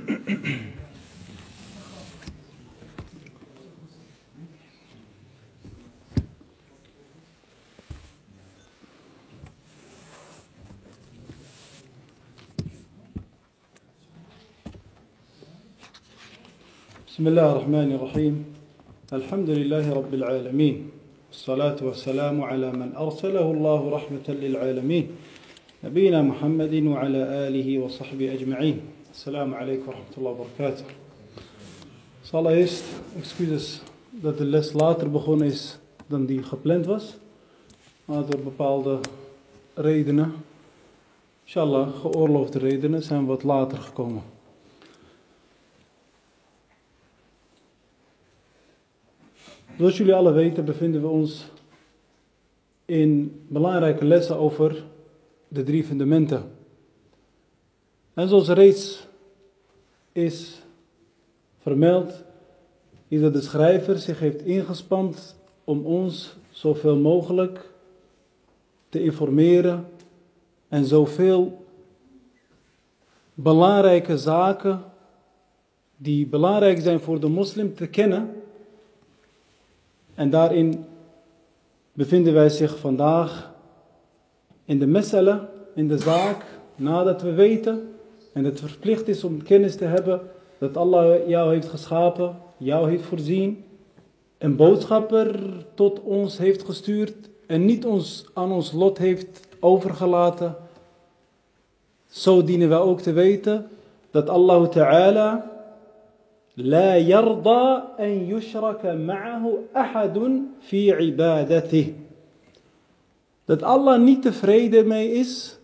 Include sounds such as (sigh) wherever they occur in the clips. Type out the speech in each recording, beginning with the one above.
بسم الله الرحمن الرحيم. الحمد لله رب العالمين. والصلاة والسلام على من أرسله الله رحمة للعالمين. نبينا محمد وعلى آله وصحبه أجمعين. Assalamu alaikum wa rahmatullahi wa barakatuh. Excuses dat de les later begonnen is dan die gepland was. Maar door bepaalde redenen, inshallah geoorloofde redenen, zijn wat later gekomen. Zoals jullie alle weten bevinden we ons in belangrijke lessen over de drie fundamenten. En zoals reeds is vermeld, is dat de schrijver zich heeft ingespand om ons zoveel mogelijk te informeren en zoveel belangrijke zaken die belangrijk zijn voor de moslim te kennen. En daarin bevinden wij zich vandaag in de mesele, in de zaak, nadat we weten en het verplicht is om kennis te hebben dat Allah jou heeft geschapen, jou heeft voorzien, een boodschapper tot ons heeft gestuurd en niet ons aan ons lot heeft overgelaten. Zo dienen wij ook te weten dat Allah Ta'ala لا يرضى أن يشرك معه أحد في عبادته. Dat Allah niet tevreden mee is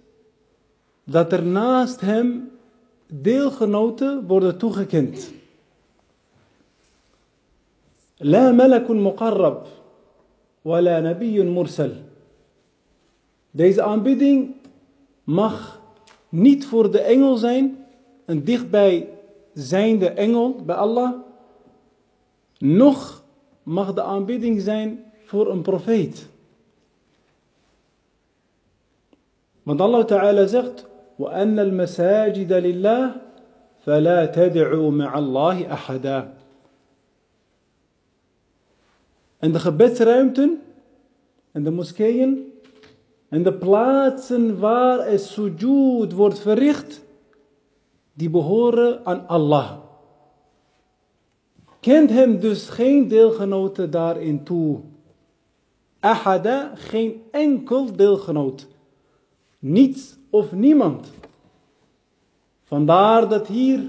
dat er naast hem deelgenoten worden toegekend. La malakun muqarrab wa la nabiyun mursal. Deze aanbidding mag niet voor de engel zijn, een dichtbij zijnde engel bij Allah, nog mag de aanbidding zijn voor een profeet. Want Allah Ta'ala zegt, وَأَنَّ الْمَسَاجِدَ لِلَّهِ فَلَا تَدْعُوا مَعَ اللَّهِ أَحَدًا En de gebedsruimten en de moskeeën en de plaatsen waar het sujud wordt verricht, die behoren aan Allah. Kent hem dus geen deelgenoten daarin toe. Ahada, geen enkel deelgenoot. Niets of niemand. Vandaar dat hier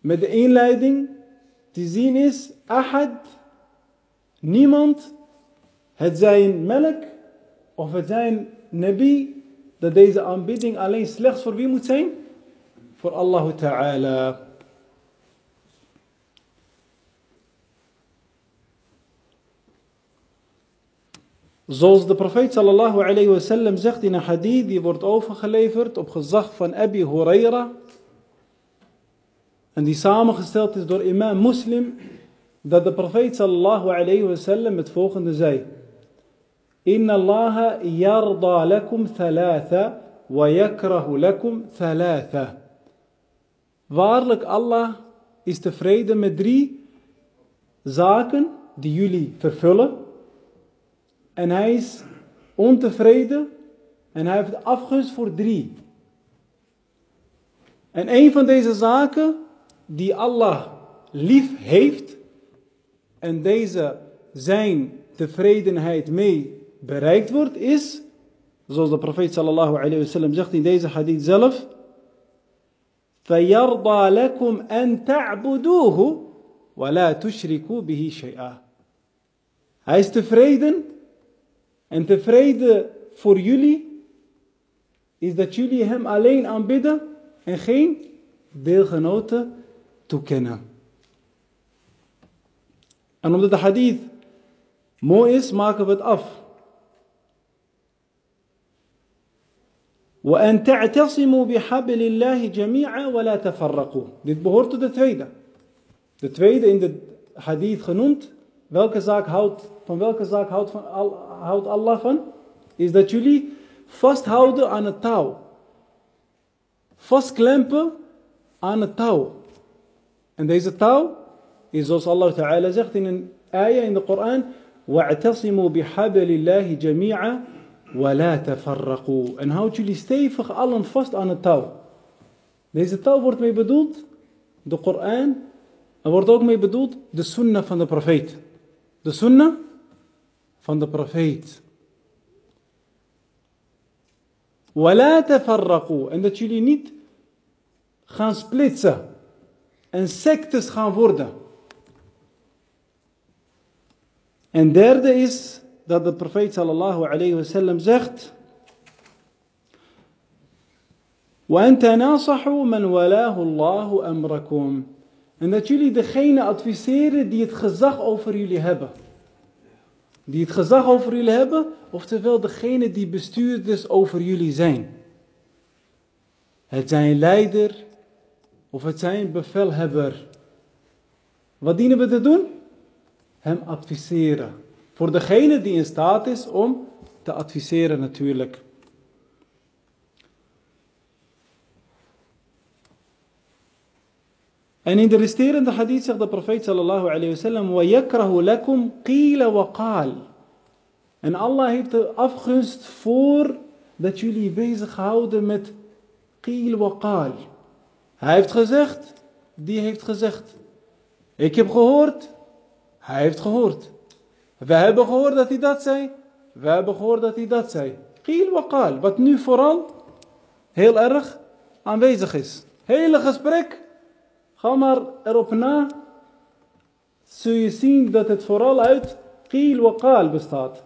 met de inleiding te zien is, ahad, niemand, het zijn melk of het zijn nabi, dat deze aanbidding alleen slechts voor wie moet zijn? voor Allah Ta'ala. Zoals de profeet sallallahu alayhi wa sallam zegt in een hadith die wordt overgeleverd op gezag van Abi Huraira. En die samengesteld is door imam Muslim. Dat de profeet sallallahu alayhi wa sallam het volgende zei. Inna Allah yarda lakum thalatha wa yakrahu lakum thalatha. Waarlijk, Allah is tevreden met drie zaken die jullie vervullen. En hij is ontevreden en hij heeft afgunst voor drie. En een van deze zaken die Allah lief heeft en deze zijn tevredenheid mee bereikt wordt, is, zoals de profeet sallallahu alayhi wa sallam zegt in deze hadith zelf, فيرضى لكم أن تعبدوه ولا تشركوا به شيئا. Hij is tevreden en tevreden voor jullie is dat jullie hem alleen aanbidden en geen deelgenoten toekennen. En omdat de hadith mooi is, maken we het af. وأن تعتصموا بحبل الله جميعا ولا تفرقوا. Dit behoort tot de tweede. De tweede in de hadith genoemd. Welke zaak houdt, van welke zaak houdt, van, houdt Allah van? Is dat jullie vasthouden aan het touw. Vastklempen aan het touw. En deze touw is zoals Allah Ta'ala zegt in een ayah in de Koran. وَاعْتَصِمُوا بِحَبَلِ اللَّهِ جَمِيعًا وَلَا تَفَرَّقُوا En houd jullie stevig allen vast aan het touw. Deze touw wordt mee bedoeld, de Koran. Er wordt ook mee bedoeld de sunnah van de profeet. De sunnah van de profeet. وَلَا تَفَرَّقُوا En dat jullie niet gaan splitsen. En sectes gaan worden. En derde is dat de profeet sallallahu alayhi wasallam zegt. وَأَن تَنَاصَحُوا مَنْ وَلَاهُ اللَّهُ أَمْرَكُمْ en dat jullie degene adviseren die het gezag over jullie hebben. Die het gezag over jullie hebben, oftewel degene die bestuurders over jullie zijn. Het zijn leider of het zijn bevelhebber. Wat dienen we te doen? Hem adviseren. Voor degene die in staat is om te adviseren natuurlijk. En in de resterende hadith zegt de profeet sallallahu alayhi "Wa sallam. lakum qila wa qal." En Allah heeft de afgunst voor dat jullie bezighouden met qil waqal. Hij heeft gezegd, die heeft gezegd. Ik heb gehoord, hij heeft gehoord. We hebben gehoord dat hij dat zei, we hebben gehoord dat hij dat zei. Qil waqal, wat nu vooral heel erg aanwezig is. Hele gesprek Ga maar erop na, zul je zien dat het vooral uit qil wa bestaat.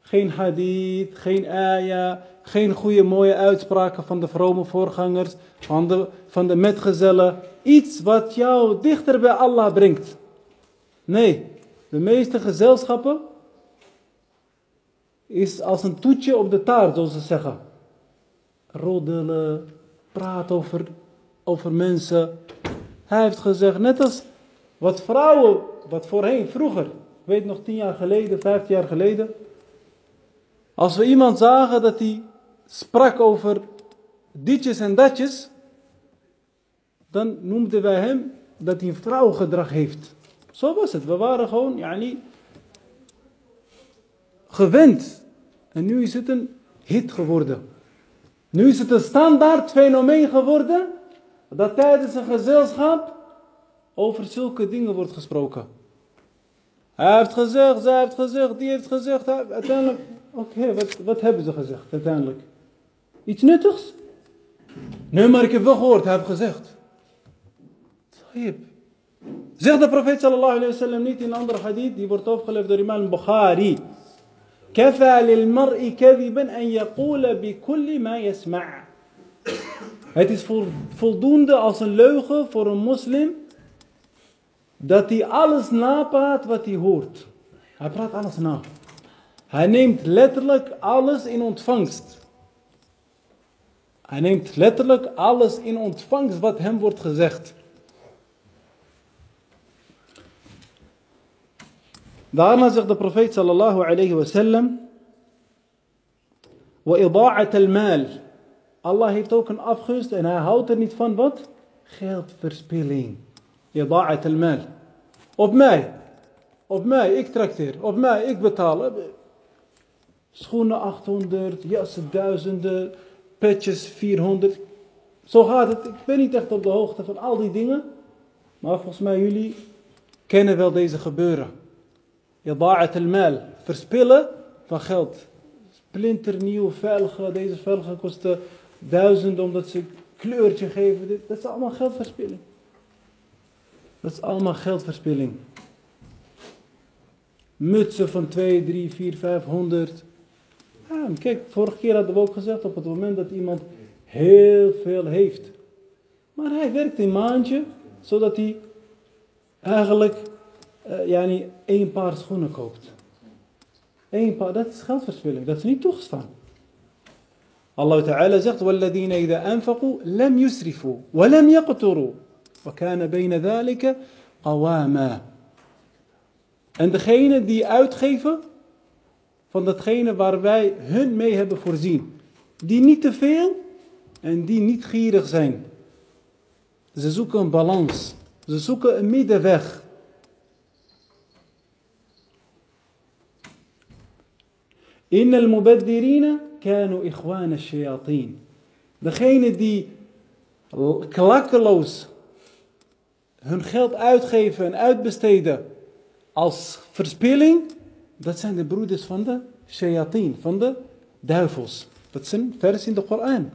Geen hadith, geen ayah, geen goede mooie uitspraken van de vrome voorgangers, van de, van de metgezellen. Iets wat jou dichter bij Allah brengt. Nee, de meeste gezelschappen is als een toetje op de taart, zoals ze zeggen. Roddelen, praten over, over mensen, hij heeft gezegd, net als wat vrouwen, wat voorheen, vroeger, weet nog tien jaar geleden, vijftien jaar geleden. Als we iemand zagen dat hij sprak over ditjes en datjes, dan noemden wij hem dat hij een vrouwgedrag heeft. Zo was het. We waren gewoon, ja, niet gewend. En nu is het een hit geworden. Nu is het een standaard fenomeen geworden dat tijdens een gezelschap over zulke dingen wordt gesproken. Hij heeft gezegd, zij heeft gezegd, die heeft gezegd. Uiteindelijk, oké, wat, wat hebben ze gezegd uiteindelijk? Iets nuttigs? Nee, maar ik heb wel gehoord, hij heeft gezegd. Zegt de profeet sallallahu alayhi wa sallam niet in een andere hadith, die wordt opgeleverd door imam Bukhari. كفى للمرء كذبا أن يقول بكل ما يسمع het is voldoende als een leugen voor een moslim dat hij alles napraat wat hij hoort. Hij praat alles na. Hij neemt letterlijk alles in ontvangst. Hij neemt letterlijk alles in ontvangst wat hem wordt gezegd. Daarna zegt de profeet sallallahu alayhi wa sallam: وَإِضَاعَةَ الْمَالِ Allah heeft ook een afgunst en hij houdt er niet van wat? Geldverspilling. Ida'at al-mal. Op mij. Op mij, ik trakteer. Op mij, ik betaal. Schoenen 800, jassen duizenden, petjes 400. Zo gaat het. Ik ben niet echt op de hoogte van al die dingen. Maar volgens mij jullie kennen wel deze gebeuren. Ida'at al-mal. Verspillen van geld. Splinternieuwe velgen. Deze velgen kosten duizenden omdat ze kleurtje geven. Dat is allemaal geldverspilling. Dat is allemaal geldverspilling. Mutsen van 2, 3, 4, 500. Ja, kijk, vorige keer hadden we ook gezegd op het moment dat iemand heel veel heeft. Maar hij werkt een maandje, zodat hij eigenlijk uh, ja, niet één paar schoenen koopt. Eén paar, dat is geldverspilling, dat is niet toegestaan. Allah Ta'ala zegt, وَالَّذِينَ إِذَا أَنفَقُوا لَمْ يُسْرِفُوا وَلَمْ يَقْتُرُوا وَكَانَ بَيْنَ ذَلِكَ قَوَامًا En degene die uitgeven van datgene waar wij hun mee hebben voorzien. Die niet te veel en die niet gierig zijn. Ze zoeken een balans. Ze zoeken een middenweg. In al-mubaddirina kanu ikhwana shayatin. Degene die klakkeloos hun geld uitgeven en uitbesteden als verspilling, dat zijn de broeders van de shayatin, van de duivels. Dat zijn vers in de Koran.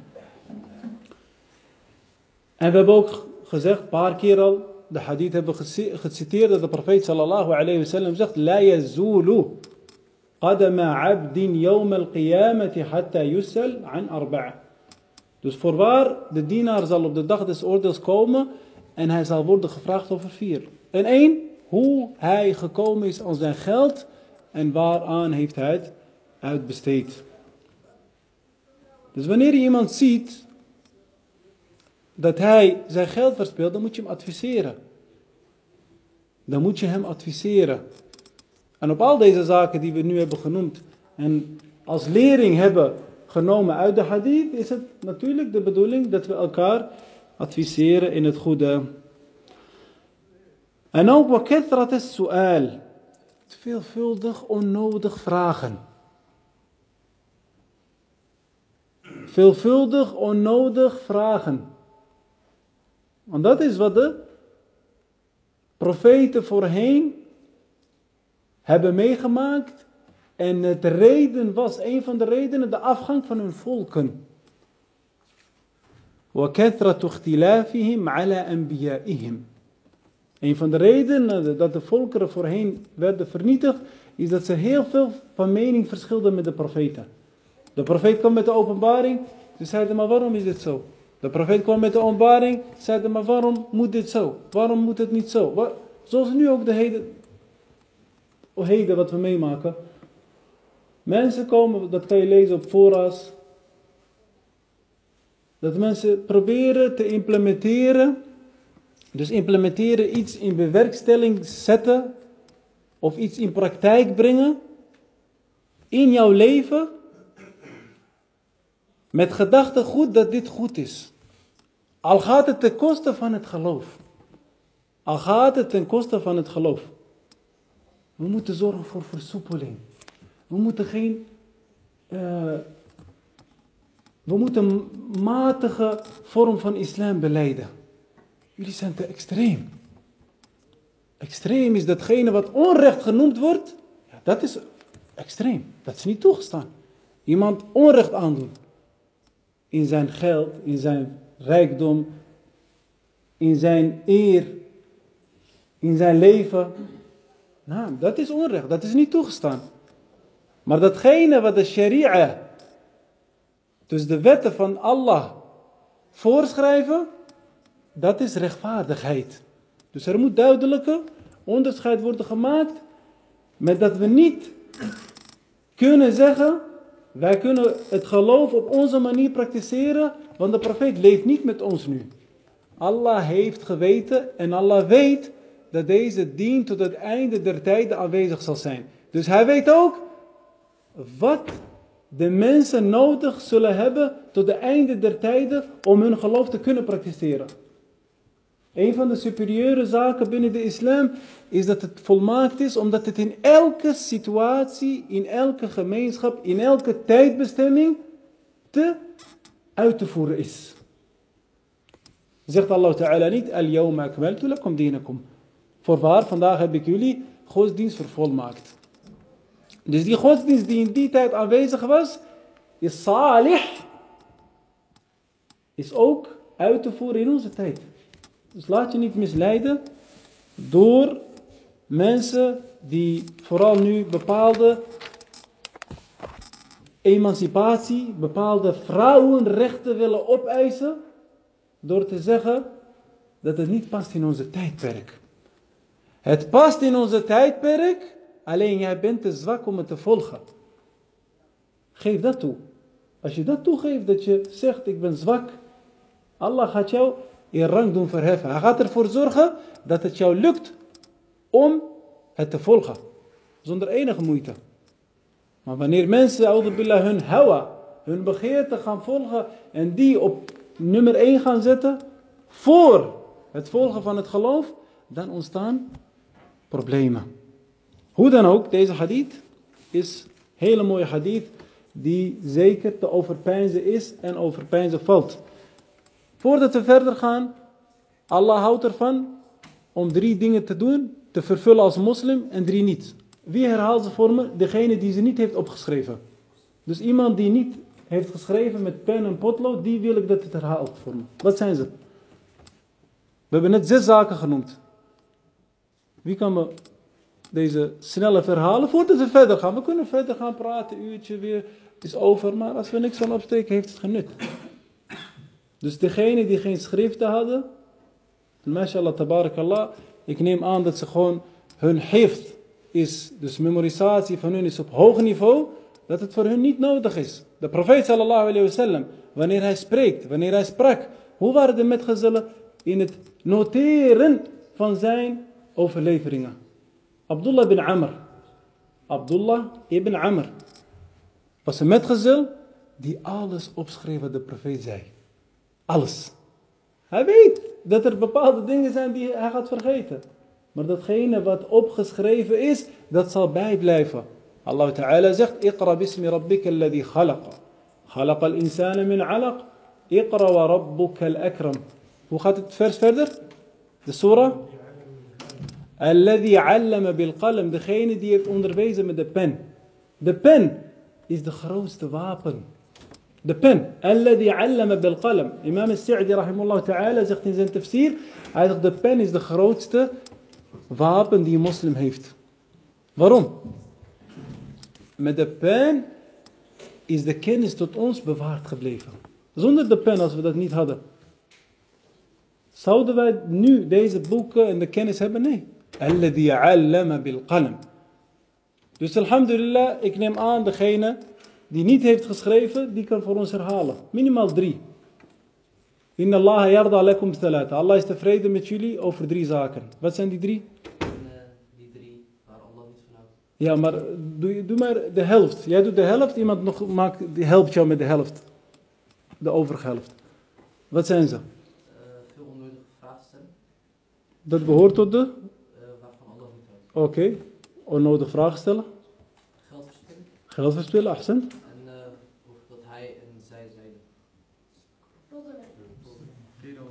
En we hebben ook gezegd, een paar keer al, de hadith hebben geciteerd dat de profeet sallallahu alayhi wasallam zegt, La yazulu qadama abdin yawm al-qiyamati hatta yusal an arba'a. Dus voorwaar, de dienaar zal op de dag des oordeels komen en hij zal worden gevraagd over vier. En één, hoe hij gekomen is aan zijn geld en waaraan heeft hij het uitbesteed. Dus wanneer je iemand ziet dat hij zijn geld verspeelt, dan moet je hem adviseren. Dan moet je hem adviseren. En op al deze zaken die we nu hebben genoemd en als lering hebben genomen uit de hadith, is het natuurlijk de bedoeling dat we elkaar adviseren in het goede. En ook wakethrat is su'al. Veelvuldig onnodig vragen. Veelvuldig onnodig vragen. Want dat is wat de profeten voorheen hebben meegemaakt. En het reden was, een van de redenen, de afgang van hun volken. وَكَثْرَةُ اخْتِلَافِهِمْ عَلَى أَنْبِيَائِهِمْ Een van de redenen dat de volkeren voorheen werden vernietigd, is dat ze heel veel van mening verschilden met de profeten. De profeet kwam met de openbaring, ze zeiden maar waarom is dit zo? De profeet kwam met de openbaring, zeiden maar waarom moet dit zo? Waarom moet het niet zo? Zoals nu ook de heden, heden wat we meemaken. Mensen komen, dat kan je lezen op voorras, dat mensen proberen te implementeren, dus implementeren iets in bewerkstelling zetten of iets in praktijk brengen in jouw leven met gedachte goed dat dit goed is. Al gaat het ten koste van het geloof. Al gaat het ten koste van het geloof. We moeten zorgen voor versoepeling. We moeten geen. Uh, we moeten een matige vorm van islam beleiden. Jullie zijn te extreem. Extreem is datgene wat onrecht genoemd wordt. Dat is extreem. Dat is niet toegestaan. Iemand onrecht aandoen. In zijn geld, in zijn rijkdom, in zijn eer, in zijn leven. Nou, dat is onrecht. Dat is niet toegestaan. Maar datgene wat de sharia, dus de wetten van Allah, voorschrijven, dat is rechtvaardigheid. Dus er moet duidelijke onderscheid worden gemaakt met dat we niet kunnen zeggen, wij kunnen het geloof op onze manier praktiseren, want de profeet leeft niet met ons nu. Allah heeft geweten en Allah weet dat deze dien tot het einde der tijden aanwezig zal zijn. Dus hij weet ook wat de mensen nodig zullen hebben tot het einde der tijden om hun geloof te kunnen praktiseren. Een van de superieure zaken binnen de islam is dat het volmaakt is omdat het in elke situatie, in elke gemeenschap, in elke tijdbestemming te uit te voeren is. Zegt Allah Ta'ala niet, al-yawma akmaltu lakum dinakum. Voorwaar, vandaag heb ik jullie godsdienst vervolmaakt. Dus die godsdienst die in die tijd aanwezig was, is salih, is ook uit te voeren in onze tijd. Dus laat je niet misleiden door mensen die vooral nu bepaalde emancipatie, bepaalde vrouwenrechten willen opeisen, door te zeggen dat het niet past in onze tijdperk. Het past in onze tijdperk, alleen jij bent te zwak om het te volgen. Geef dat toe. Als je dat toegeeft, dat je zegt ik ben zwak, Allah gaat jou in rang doen verheffen. Hij gaat ervoor zorgen dat het jou lukt om het te volgen. Zonder enige moeite. Maar wanneer mensen, billah, hun hawa, hun begeerte gaan volgen en die op nummer 1 gaan zetten, voor het volgen van het geloof, dan ontstaan problemen. Hoe dan ook, deze hadith is een hele mooie hadith die zeker te overpijnzen is en overpijnzen valt. Voordat we verder gaan, Allah houdt ervan om drie dingen te doen, te vervullen als moslim en drie niet. Wie herhaalt ze voor me? Degene die ze niet heeft opgeschreven. Dus iemand die niet heeft geschreven met pen en potlood, die wil ik dat het herhaalt voor me. Wat zijn ze? We hebben net zes zaken genoemd. Wie kan me deze snelle verhalen voordat we verder gaan? We kunnen verder gaan praten, uurtje weer is over, maar als we niks van opsteken, heeft het genut. Dus degene die geen schriften hadden, mashallah, tabarakallah, ik neem aan dat ze gewoon hun heeft is, dus memorisatie van hun is op hoog niveau, dat het voor hun niet nodig is. De profeet sallallahu alayhi wasallam, wanneer hij spreekt, wanneer hij sprak, hoe waren de metgezellen in het noteren van zijn overleveringen? Abdullah ibn Amr. Abdullah ibn Amr was een metgezel die alles opschreef wat de profeet zei. Alles. Hij weet dat er bepaalde dingen zijn die hij gaat vergeten. Maar datgene wat opgeschreven is, dat zal bijblijven. Allah Ta'ala zegt, Iqra bismi rabbika alladhi khalaqa. Khalaqa al-insana min alaq. Iqra wa al-akram. Hoe gaat het vers verder? De surah? Alladhi allama bil qalam. Degene die heeft onderwezen met de pen. De pen is de grootste wapen. De pen. Alladhi allama bil qalam. Imam al-Sa'di rahimahullah ta'ala zegt in zijn tafsir. Hij zegt de pen is de grootste wapen die een moslim heeft. Waarom? Met de pen is de kennis tot ons bewaard gebleven. Zonder de pen, als we dat niet hadden. Zouden wij nu deze boeken en de kennis hebben? Nee. Alladhi allama bil qalam. Dus alhamdulillah, ik neem aan degene die niet heeft geschreven, die kan voor ons herhalen. Minimaal drie. Inna Allah yarda lakum thalatha. Allah is tevreden met jullie over drie zaken. Wat zijn die drie? die drie waar Allah niet van houdt. Ja, maar doe, doe maar de helft. Jij doet de helft, iemand nog maakt, die helpt jou met de helft. De overige helft. Wat zijn ze? Uh, veel onnodige vragen stellen, Dat behoort tot de? Oké. Onnodig vragen stellen. Geld verspillen Geld verspillen, accent. en uh, dat hij en zij zeiden.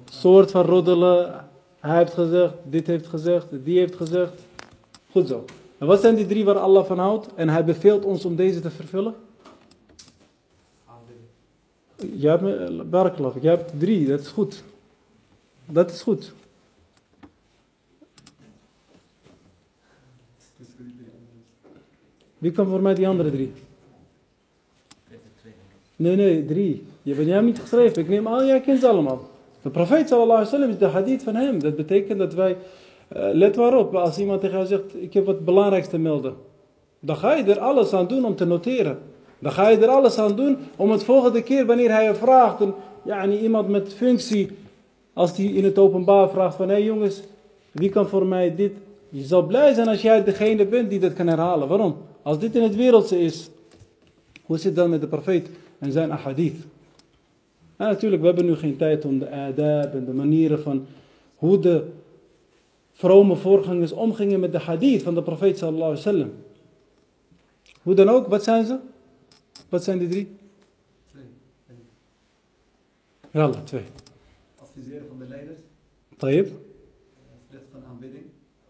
Soort van roddelen. Hij heeft gezegd, dit heeft gezegd, die heeft gezegd. Goed zo. En wat zijn die drie waar Allah van houdt? En hij beveelt ons om deze te vervullen? Aanbidden. Je hebt me, barakallah, je hebt drie, dat is goed. Dat is goed. Wie kan voor mij die andere drie? Nee, nee, drie. Je hebt niet geschreven. Ik neem aan, jij kent allemaal. De profeet sallallahu alaihi wasallam is de hadith van hem. Dat betekent dat wij, eh, let waarop, als iemand tegen jou zegt, ik heb wat belangrijks te melden. Dan ga je er alles aan doen om te noteren. Dan ga je er alles aan doen om het volgende keer wanneer hij je vraagt, ja, iemand met functie, als die in het openbaar vraagt van, hé hey jongens, wie kan voor mij dit? Je zal blij zijn als jij degene bent die dat kan herhalen. Waarom? Als dit in het wereldse is, hoe zit het dan met de profeet en zijn ahadith? En natuurlijk, we hebben nu geen tijd om de adab en de manieren van hoe de vrome voorgangers omgingen met de hadith van de profeet sallallahu alaihi wasallam. Hoe dan ook, wat zijn ze? Wat zijn die drie? Twee. Yallah, twee. adviseren van de leiders, Tayyip. eh, verrichten van aanbidding,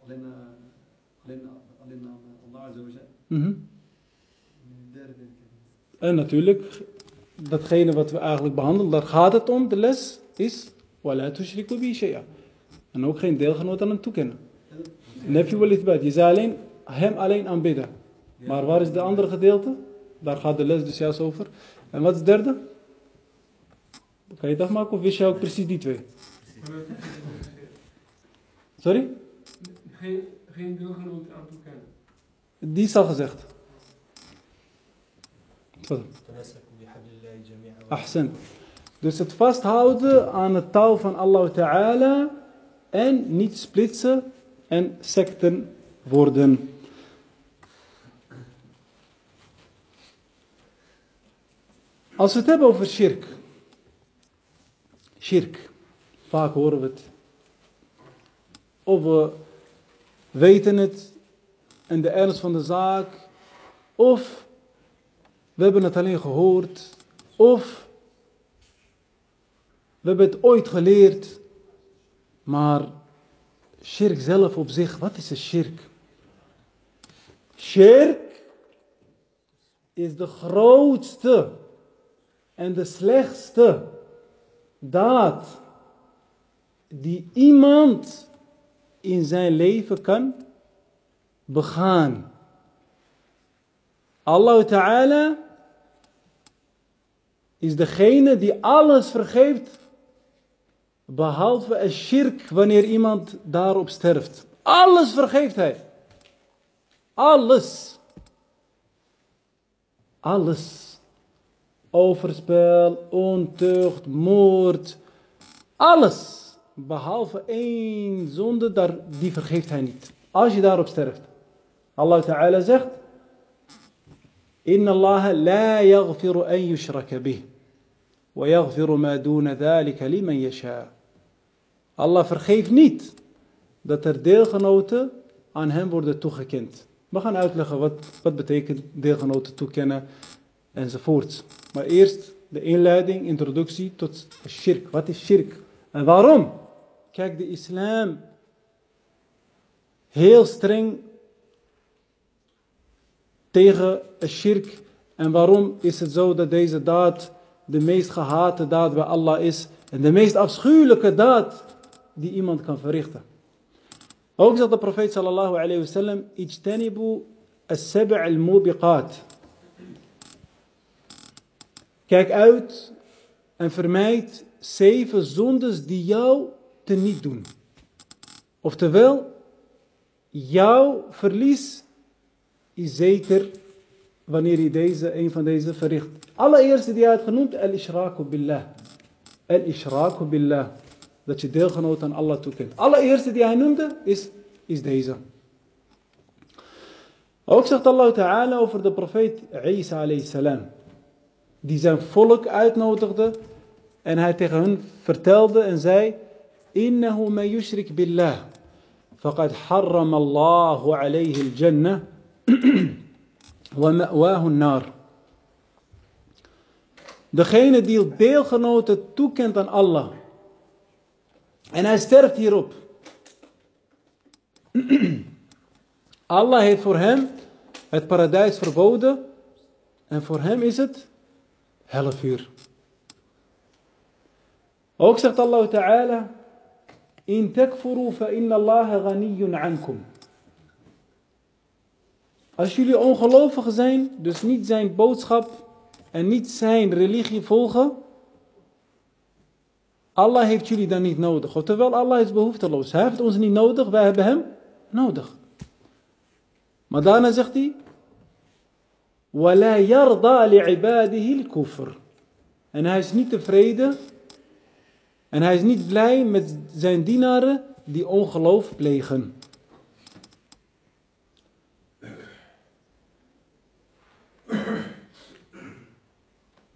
alleen, eh, alleen, alleen eh, Allah Mhm. En natuurlijk, datgene wat we eigenlijk behandelen, daar gaat het om, de les is, wala tushriku bi shay'a. En ook geen deelgenoot aan hem toekennen. Nefje wel ithbat. Je zei alleen, hem alleen aanbidden. Maar waar is de andere gedeelte? Daar gaat de les dus juist over. En wat is het derde? Kan je het afmaken of wist je ook precies die twee? Sorry? Geen, geen deelgenoot aan toekennen. Die is al gezegd. Ahsan. Dus het vasthouden aan het touw van Allah Ta'ala en niet splitsen en secten worden. Als we het hebben over shirk. Shirk. Vaak horen we het. of we weten het en de ernst van de zaak, of we hebben het alleen gehoord, of we hebben het ooit geleerd, maar shirk zelf op zich, wat is een shirk? Shirk is de grootste en de slechtste daad die iemand in zijn leven kan begaan. Allah Ta'ala is degene die alles vergeeft, behalve een shirk wanneer iemand daarop sterft. Alles vergeeft hij. Alles. Alles. Overspel, ontucht, moord. Alles. Behalve één zonde, daar, die vergeeft hij niet. Als je daarop sterft. Allah Ta'ala zegt. Inna Allah la yaghfiru an yushraka bih. Wa yaghfiru ma duna dhalika liman yasha. Allah vergeeft niet dat er deelgenoten aan hem worden toegekend. We gaan uitleggen wat, wat betekent deelgenoten toekennen enzovoort. Maar eerst de inleiding, introductie tot shirk. Wat is shirk? En waarom? Kijk, de islam heel streng tegen shirk. En waarom is het zo dat deze daad de meest gehate daad bij Allah is en de meest afschuwelijke daad die iemand kan verrichten? Ook zegt de profeet sallallahu alayhi wa sallam, ijtanibu as-sab' al-mubiqat. Kijk uit en vermijd zeven zondes die jou teniet doen. Oftewel, jouw verlies is zeker wanneer hij deze, een van deze verricht. Allereerste die hij had genoemd, al-ishraku billah. Al-ishraku billah. Dat je deelgenoot aan Allah toekent. Allereerste die hij noemde is, is deze. Ook zegt Allah Ta'ala over de profeet Isa alayhi salam. Die zijn volk uitnodigde en hij tegen hun vertelde en zei: Innahu man yushrik billah. Faqad harram Allahu alayhi al-jannah. (clears throat) Degene die deelgenoten toekent aan Allah. En hij sterft hierop. (clears throat) Allah heeft voor hem het paradijs verboden. En voor hem is het helfuur. Ook zegt Allah Ta'ala. In takfuru fa inna Allah ghaniyun ankum. Als jullie ongelovigen zijn, dus niet zijn boodschap en niet zijn religie volgen, Allah heeft jullie dan niet nodig. Oftewel, Allah is behoefteloos. Hij heeft ons niet nodig, wij hebben hem nodig. Maar daarna zegt hij, وَلَا يَرْضَى لِعِبَادِهِ الْكُفْرِ En hij is niet tevreden en hij is niet blij met zijn dienaren die ongeloof plegen.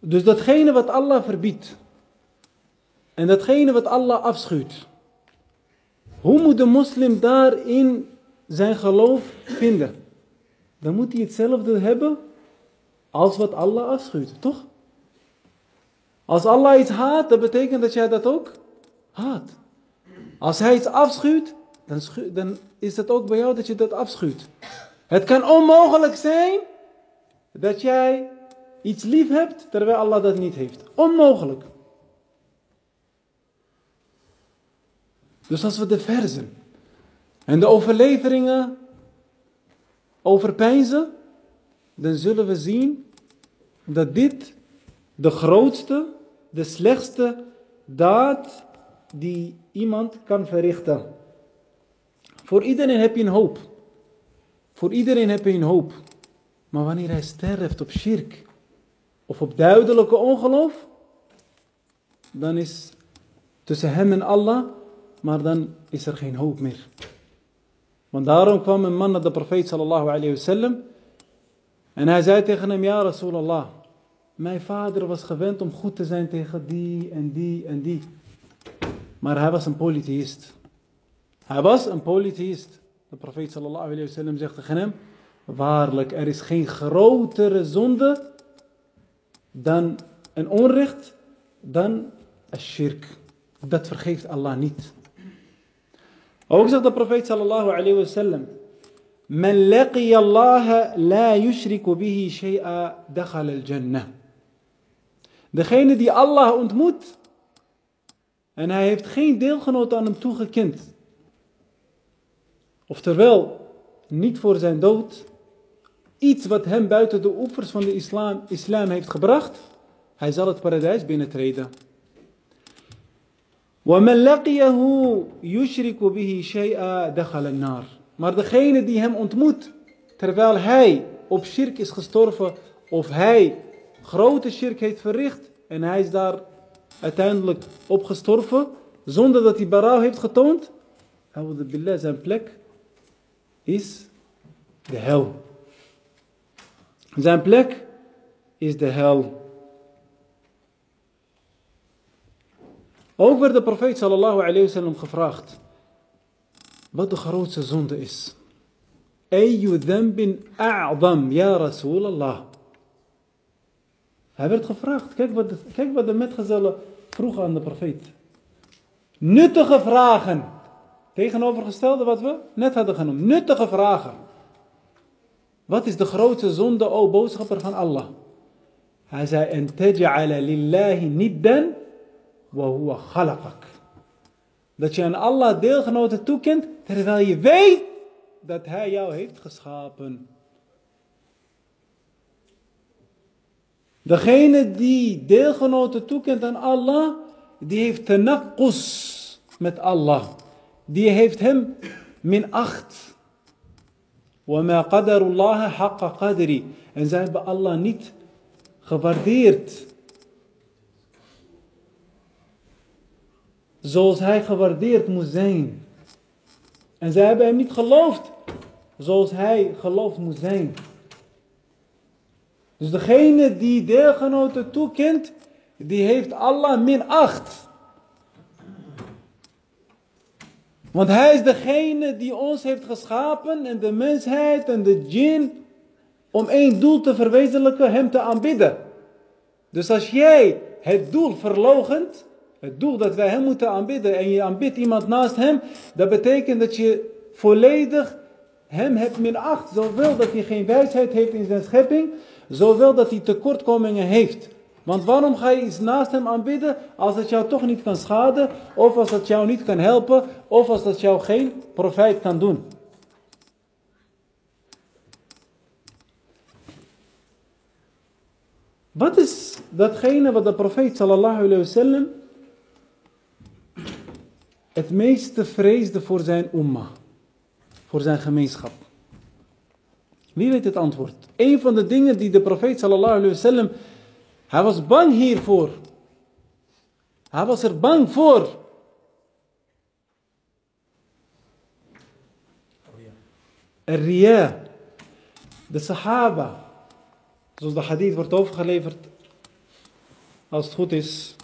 Dus datgene wat Allah verbiedt. En datgene wat Allah afschuwt. Hoe moet de moslim daarin zijn geloof vinden? Dan moet hij hetzelfde hebben als wat Allah afschuwt, toch? Als Allah iets haat, dat betekent dat jij dat ook haat. Als hij iets afschuwt, dan, dan is het ook bij jou dat je dat afschuwt. Het kan onmogelijk zijn dat jij iets lief hebt terwijl Allah dat niet heeft. Onmogelijk. Dus als we de verzen en de overleveringen overpeinzen, dan zullen we zien dat dit de grootste, de slechtste daad die iemand kan verrichten. Voor iedereen heb je een hoop. Voor iedereen heb je een hoop. Maar wanneer hij sterft op shirk of op duidelijke ongeloof, dan is tussen hem en Allah, maar dan is er geen hoop meer. Want daarom kwam een man naar de profeet sallallahu alayhi wasallam en hij zei tegen hem, ja Rasulallah, mijn vader was gewend om goed te zijn tegen die en die en die. Maar hij was een polytheïst. Hij was een polytheïst. De profeet sallallahu alayhi wa sallam zegt tegen hem, waarlijk, er is geen grotere zonde dan een onrecht dan shirk. Dat vergeeft Allah niet. Ook zegt de profeet sallallahu alayhi wa sallam, من لقي الله لا يشرك به شيئا دخل الجنة. Degene die Allah ontmoet en hij heeft geen deelgenoot aan hem toegekend. Oftewel, niet voor zijn dood, iets wat hem buiten de oevers van de islam, islam heeft gebracht, hij zal het paradijs binnentreden. Maar degene die hem ontmoet, terwijl hij op shirk is gestorven, of hij grote shirk heeft verricht, en hij is daar uiteindelijk op gestorven, zonder dat hij berouw heeft getoond, billah, zijn plek is de hel. Zijn plek is de hel. Ook werd de profeet sallallahu alayhi wasallam gevraagd wat de grootste zonde is. Ayu dhanbin a'zam ya Rasulallah. Hij werd gevraagd, kijk wat, de, kijk wat de metgezellen vroegen aan de profeet. Nuttige vragen. Tegenovergestelde wat we net hadden genoemd. Nuttige vragen. Wat is de grootste zonde, o boodschapper van Allah? Hij zei, en taj'ala lillahi niddan wa huwa khalaqak. Dat je aan Allah deelgenoten toekent, terwijl je weet dat hij jou heeft geschapen. Degene die deelgenoten toekent aan Allah, die heeft tenaqqus met Allah. Die heeft hem minacht. وَمَا قَدَرُ اللَّهَ حَقَّ قَدْرِ En zij hebben Allah niet gewaardeerd. Zoals hij gewaardeerd moet zijn. En zij hebben hem niet geloofd. Zoals hij geloofd moet zijn. Dus degene die deelgenoten toekent, die heeft Allah minacht. Want hij is degene die ons heeft geschapen en de mensheid en de djinn om één doel te verwezenlijken, hem te aanbidden. Dus als jij het doel verlogent, het doel dat wij hem moeten aanbidden en je aanbidt iemand naast hem, dat betekent dat je volledig hem hebt minacht. Zowel dat hij geen wijsheid heeft in zijn schepping, zowel dat hij tekortkomingen heeft. Want waarom ga je iets naast hem aanbidden als het jou toch niet kan schaden, of als het jou niet kan helpen, of als het jou geen profijt kan doen? Wat is datgene wat de profeet sallallahu alayhi wa sallam het meeste vreesde voor zijn umma, voor zijn gemeenschap? Wie weet het antwoord? Een van de dingen die de profeet sallallahu alayhi wa sallam hij was bang hiervoor. Hij was er bang voor. Ria. De Sahaba. Zoals de hadith wordt overgeleverd. Als het goed is.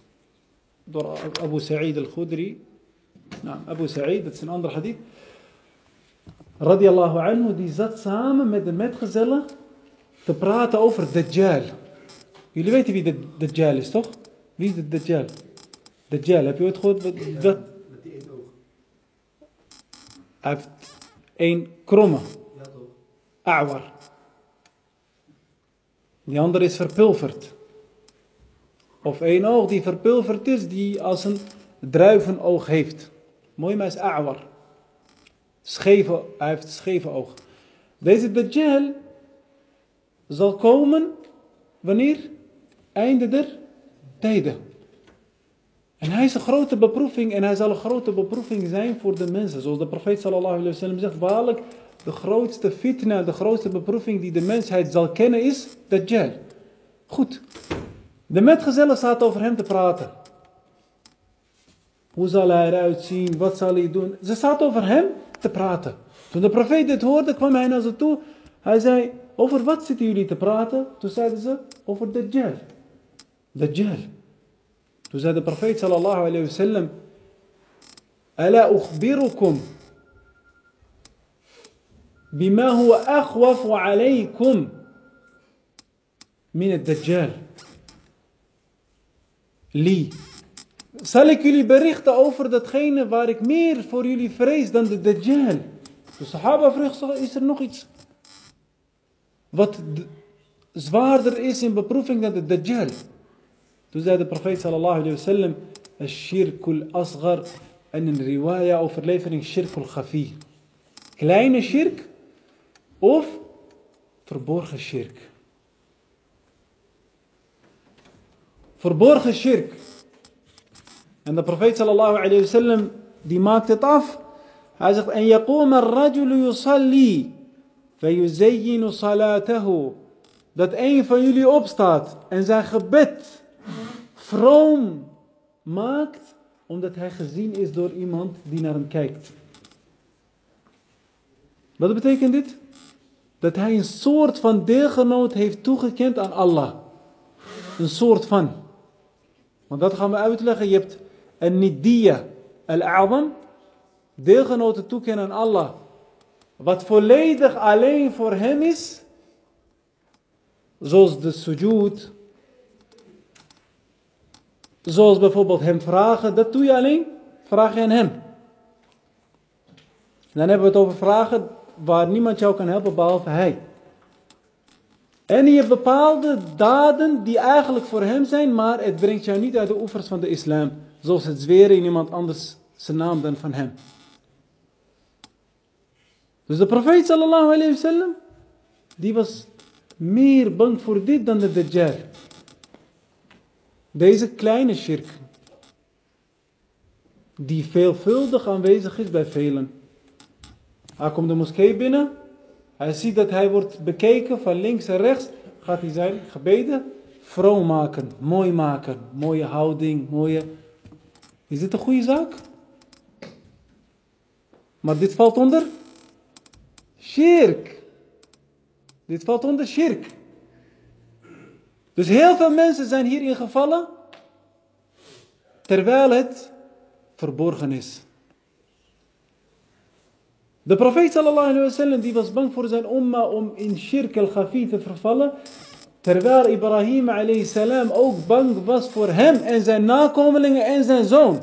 Door Abu Sa'id al-Khudri. Nou, Abu Sa'id, dat is een ander hadith. Radiallahu anhu, die zat samen met de metgezellen te praten over Dajjal. Jullie weten wie de Dajjal is, toch? Wie is de Dajjal? Dajjal, heb je ooit gehoord? Wat, wat? Met die één oog. Hij heeft één kromme, Ja toch? awar. Die andere is verpulverd. Of één oog die verpulverd is, die als een druivenoog heeft. Mooi, maar is awar. Scheve, hij heeft scheve oog. Deze Dajjal zal komen wanneer? Einde der tijden. En hij is een grote beproeving en hij zal een grote beproeving zijn voor de mensen. Zoals de profeet sallallahu alayhi wa sallam zegt, waarlijk de grootste fitna, de grootste beproeving die de mensheid zal kennen is Dajjal. Goed. De metgezellen staat over hem te praten. Hoe zal hij eruit zien? Wat zal hij doen? Ze staat over hem te praten. Toen de profeet dit hoorde, kwam hij naar ze toe. Hij zei, over wat zitten jullie te praten? Toen zeiden ze, over Dajjal. Dajjal. Toen zei de profeet sallallahu alayhi wa sallam, Ala ukhbirukum bima huwa akhwafu alaykum min het Dajjal. Li. Zal ik jullie berichten over datgene waar ik meer voor jullie vrees dan de Dajjal? De Sahaba vroeg, is er nog iets wat zwaarder is in beproeving dan de Dajjal? Toen zei de profeet sallallahu alayhi wa sallam, Shirkul asghar en een riwaya overlevering Shirkul khafi. Kleine shirk of verborgen shirk. Verborgen shirk. En de profeet sallallahu alayhi wa sallam, die maakt het af. Hij zegt, en yaqoom ar-rajulu yusalli, fayuzayyinu salatahu. Dat een van jullie opstaat en zijn gebed vroom maakt, omdat hij gezien is door iemand die naar hem kijkt. Wat betekent dit? Dat hij een soort van deelgenoot heeft toegekend aan Allah. Een soort van. Want dat gaan we uitleggen. Je hebt een nidiyya al-a'zam. Deelgenoten toekennen aan Allah. Wat volledig alleen voor hem is. Zoals de sujud. Zoals bijvoorbeeld hem vragen. Dat doe je alleen. Vraag je aan hem. Dan hebben we het over vragen waar niemand jou kan helpen behalve hij. En je hebt bepaalde daden die eigenlijk voor hem zijn, maar het brengt jou niet uit de oevers van de islam. Zoals het zweren in iemand anders zijn naam dan van hem. Dus de profeet sallallahu alayhi wa sallam, die was meer bang voor dit dan de dajjal. Deze kleine shirk, die veelvuldig aanwezig is bij velen. Hij komt de moskee binnen. Hij ziet dat hij wordt bekeken van links en rechts. Gaat hij zijn gebeden vroom maken, mooi maken. Mooie houding, mooie... Is dit een goede zaak? Maar dit valt onder shirk. Dit valt onder shirk. Dus heel veel mensen zijn hierin gevallen. Terwijl het verborgen is. De profeet sallallahu alayhi wa sallam die was bang voor zijn umma om in shirk al-ghafi te vervallen. Terwijl Ibrahim alayhi salam ook bang was voor hem en zijn nakomelingen en zijn zoon.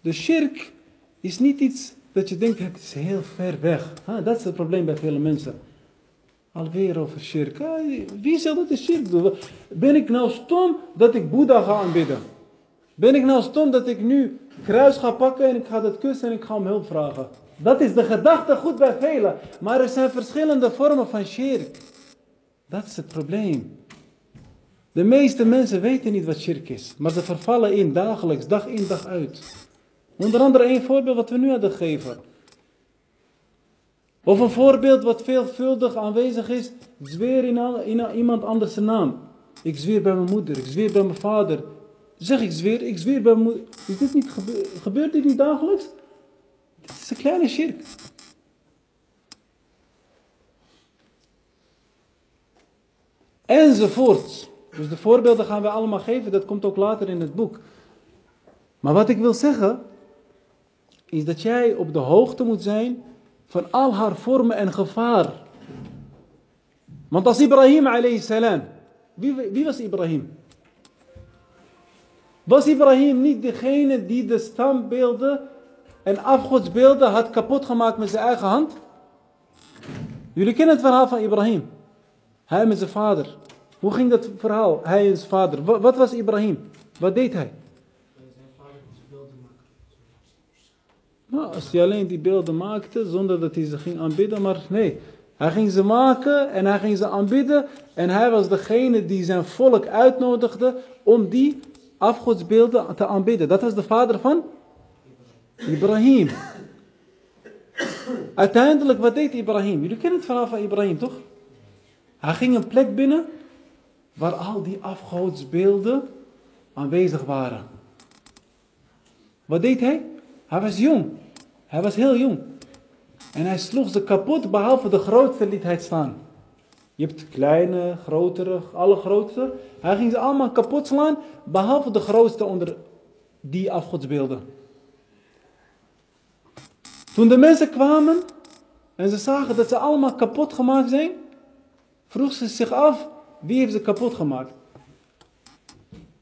De shirk is niet iets dat je denkt het is heel ver weg. Ha, dat is het probleem bij vele mensen. Alweer over shirk. Wie zegt dat is shirk? Ben ik nou stom dat ik Boeddha ga aanbidden? Ben ik nou stom dat ik nu kruis ga pakken en ik ga dat kussen en ik ga om hulp vragen? Dat is de gedachte goed bij velen. Maar er zijn verschillende vormen van shirk. Dat is het probleem. De meeste mensen weten niet wat shirk is. Maar ze vervallen in dagelijks, dag in dag uit. Onder andere één voorbeeld wat we nu hadden gegeven. Of een voorbeeld wat veelvuldig aanwezig is. Zweer in, in iemand anders naam. Ik zweer bij mijn moeder, ik zweer bij mijn vader. Zeg ik zweer, ik zweer bij mijn moeder. Is dit niet gebe- gebeurt dit niet dagelijks? Dit is een kleine shirk. Enzovoort. Dus de voorbeelden gaan we allemaal geven, dat komt ook later in het boek. Maar wat ik wil zeggen, is dat jij op de hoogte moet zijn van al haar vormen en gevaar. Want als Ibrahim alayhi salam, wie, was Ibrahim? Was Ibrahim niet degene die de standbeelden en afgodsbeelden had kapot gemaakt met zijn eigen hand? Jullie kennen het verhaal van Ibrahim. Hij met zijn vader. Hoe ging dat verhaal? Hij en zijn vader. Wa- Wat was Ibrahim? Wat deed hij? Nou, als hij alleen die beelden maakte, zonder dat hij ze ging aanbidden, maar nee. Hij ging ze maken en hij ging ze aanbidden. En hij was degene die zijn volk uitnodigde om die afgodsbeelden te aanbidden. Dat was de vader van Ibrahim. Uiteindelijk, wat deed Ibrahim? Jullie kennen het verhaal van Ibrahim, toch? Hij ging een plek binnen waar al die afgodsbeelden aanwezig waren. Wat deed hij? Hij was jong. Hij was heel jong. En hij sloeg ze kapot, behalve de grootste liet hij staan. Je hebt kleine, grotere, alle grootste. Hij ging ze allemaal kapot slaan, behalve de grootste onder die afgodsbeelden. Toen de mensen kwamen en ze zagen dat ze allemaal kapot gemaakt zijn, vroeg ze zich af, wie heeft ze kapot gemaakt?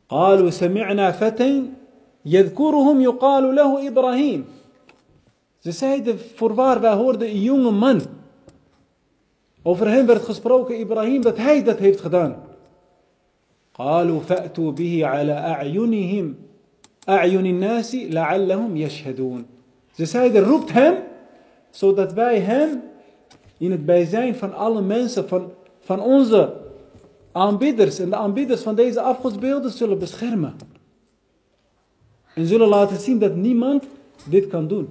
قالوا سمعنا فتى يذكرهم يقال له إبراهيم Ze zeiden, voorwaar, wij hoorden een jonge man. Over hem werd gesproken, Ibrahim, dat hij dat heeft gedaan. قالوا فأتوا به على أعينهم أعين الناس لعلهم يشهدون. Ze zeiden, roept hem, zodat wij hem in het bijzijn van alle mensen, van, van onze aanbidders en de aanbidders van deze afgodsbeelden zullen beschermen. En zullen laten zien dat niemand dit kan doen.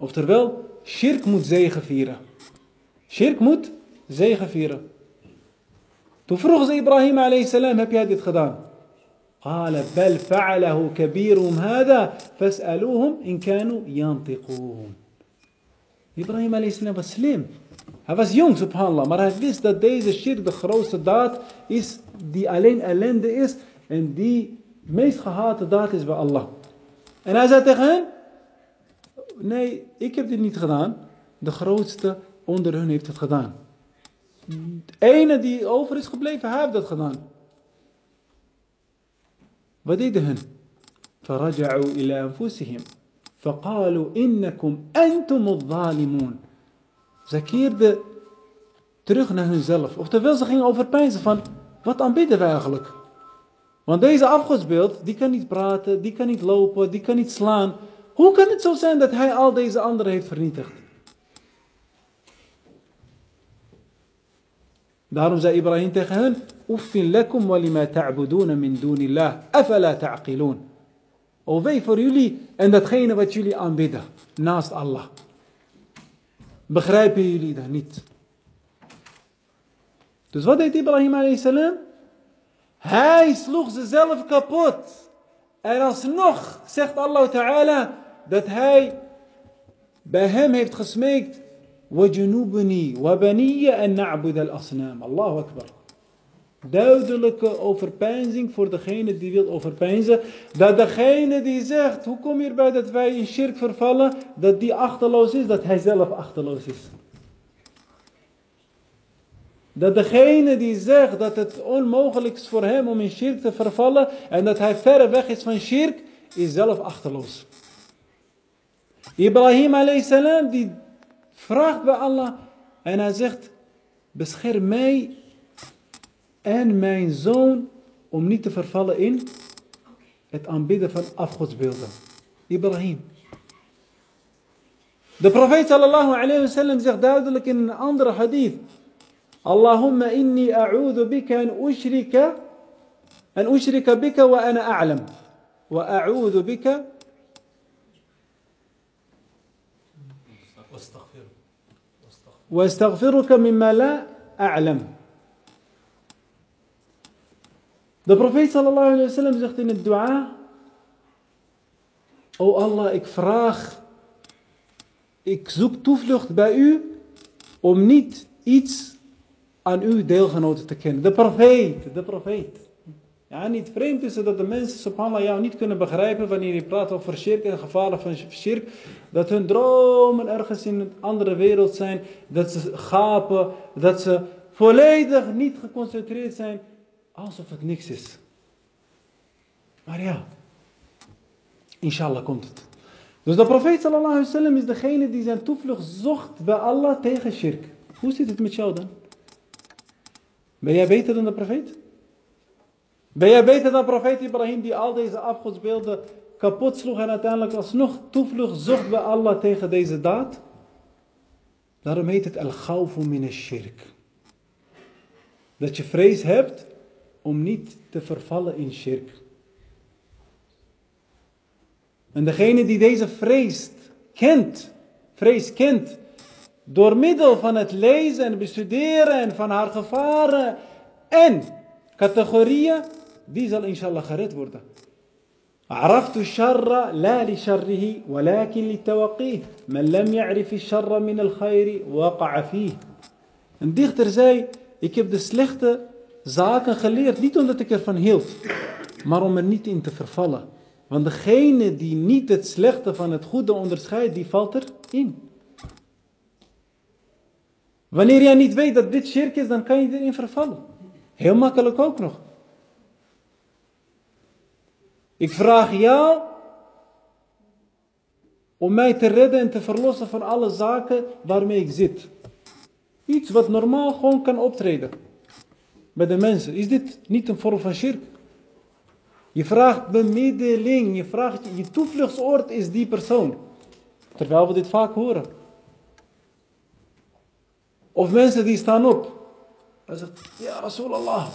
Oftewel, shirk moet zegevieren. Shirk moet zegevieren. Toen vroegen ze Ibrahim a.s. heb jij dit gedaan? قال بل فعله كبيرهم هذا فاسألوهم إن كانوا ينطقون Ibrahim a.s. was slim. Hij was jong, subhanallah, maar hij wist dat deze shirk de grootste daad is die alleen ellende is en die meest gehate daad is bij Allah. En hij zei tegen hen, nee, ik heb dit niet gedaan. De grootste onder hun heeft het gedaan. De ene die over is gebleven, hij heeft dat gedaan. Wat deden hun? فرجعوا إلى أنفسهم فقالوا إنكم أنتم الظالمون Ze keerden terug naar hunzelf. Oftewel, ze gingen overpeinzen van, wat aanbidden we eigenlijk? Want deze afgodsbeeld, die kan niet praten, die kan niet lopen, die kan niet slaan. Hoe kan het zo zijn dat hij al deze anderen heeft vernietigd? Daarom zei Ibrahim tegen hen, Uffin lakum walima ta'buduna min dunillah, afala ta'qilun. O wee voor jullie en datgene wat jullie aanbidden, naast Allah. Begrijpen jullie dat niet? Dus wat deed Ibrahim a.s.? Hij sloeg zichzelf kapot. En alsnog zegt Allah Ta'ala dat hij bij hem heeft gesmeekt. وَجُنُوبُنِي وَبَنِيَّ أَن نَعْبُدَ الْأَصْنَامِ Allahu Akbar. Duidelijke overpeinzing voor degene die wil overpeinzen. Dat degene die zegt, hoe kom je erbij dat wij in shirk vervallen, dat die achterloos is, dat hij zelf achterloos is. Dat degene die zegt dat het onmogelijk is voor hem om in shirk te vervallen en dat hij verre weg is van shirk, is zelf achterloos. Ibrahim a.s. die vraagt bij Allah en hij zegt, bescherm mij en mijn zoon om niet te vervallen in het aanbidden van afgodsbeelden. Ibrahim. De profeet sallallahu alayhi wa sallam zegt duidelijk in een andere hadith. Allahumma inni a'udhu bika an ushrika an ushrika bika wa ana a'lam. Wa a'udhu bika واستغفرك مما لا أعلم De profeet sallallahu alayhi wa sallam zegt in het dua, O Allah, ik vraag, ik zoek toevlucht bij u om niet iets aan uw deelgenoten te kennen. De profeet, de profeet. Ja, niet vreemd is het dat de mensen, subhanallah, jou niet kunnen begrijpen wanneer je praat over shirk en gevaren van shirk. Dat hun dromen ergens in een andere wereld zijn. Dat ze gapen, dat ze volledig niet geconcentreerd zijn alsof het niks is. Maar ja, inshallah komt het. Dus de profeet sallallahu alaihi is degene die zijn toevlucht zocht bij Allah tegen shirk. Hoe zit het met jou dan? Ben jij beter dan de profeet? Ben jij beter dan profeet Ibrahim die al deze afgodsbeelden kapot sloeg en uiteindelijk alsnog toevlucht zocht bij Allah tegen deze daad? Daarom heet het al-khawfu min shirk. Dat je vrees hebt om niet te vervallen in shirk. En degene die deze vrees kent, vrees kent, door middel van het lezen en bestuderen en van haar gevaren en categorieën, die zal inshallah gered worden. عرفت الشر لا لشره ولكن للتوقيه من لم يعرف الشر من الخير وقع فيه Een dichter zei, ik heb de slechte zaken geleerd, niet omdat ik ervan hield, maar om er niet in te vervallen. Want degene die niet het slechte van het goede onderscheidt, die valt erin. Wanneer jij niet weet dat dit shirk is, dan kan je erin vervallen. Heel makkelijk ook nog. Ik vraag jou om mij te redden en te verlossen van alle zaken waarmee ik zit. Iets wat normaal gewoon kan optreden bij de mensen. Is dit niet een vorm van shirk? Je vraagt bemiddeling, je vraagt, je toevluchtsoord is die persoon. Terwijl we dit vaak horen. Of mensen die staan op. Hij zegt, ja Rasulallah.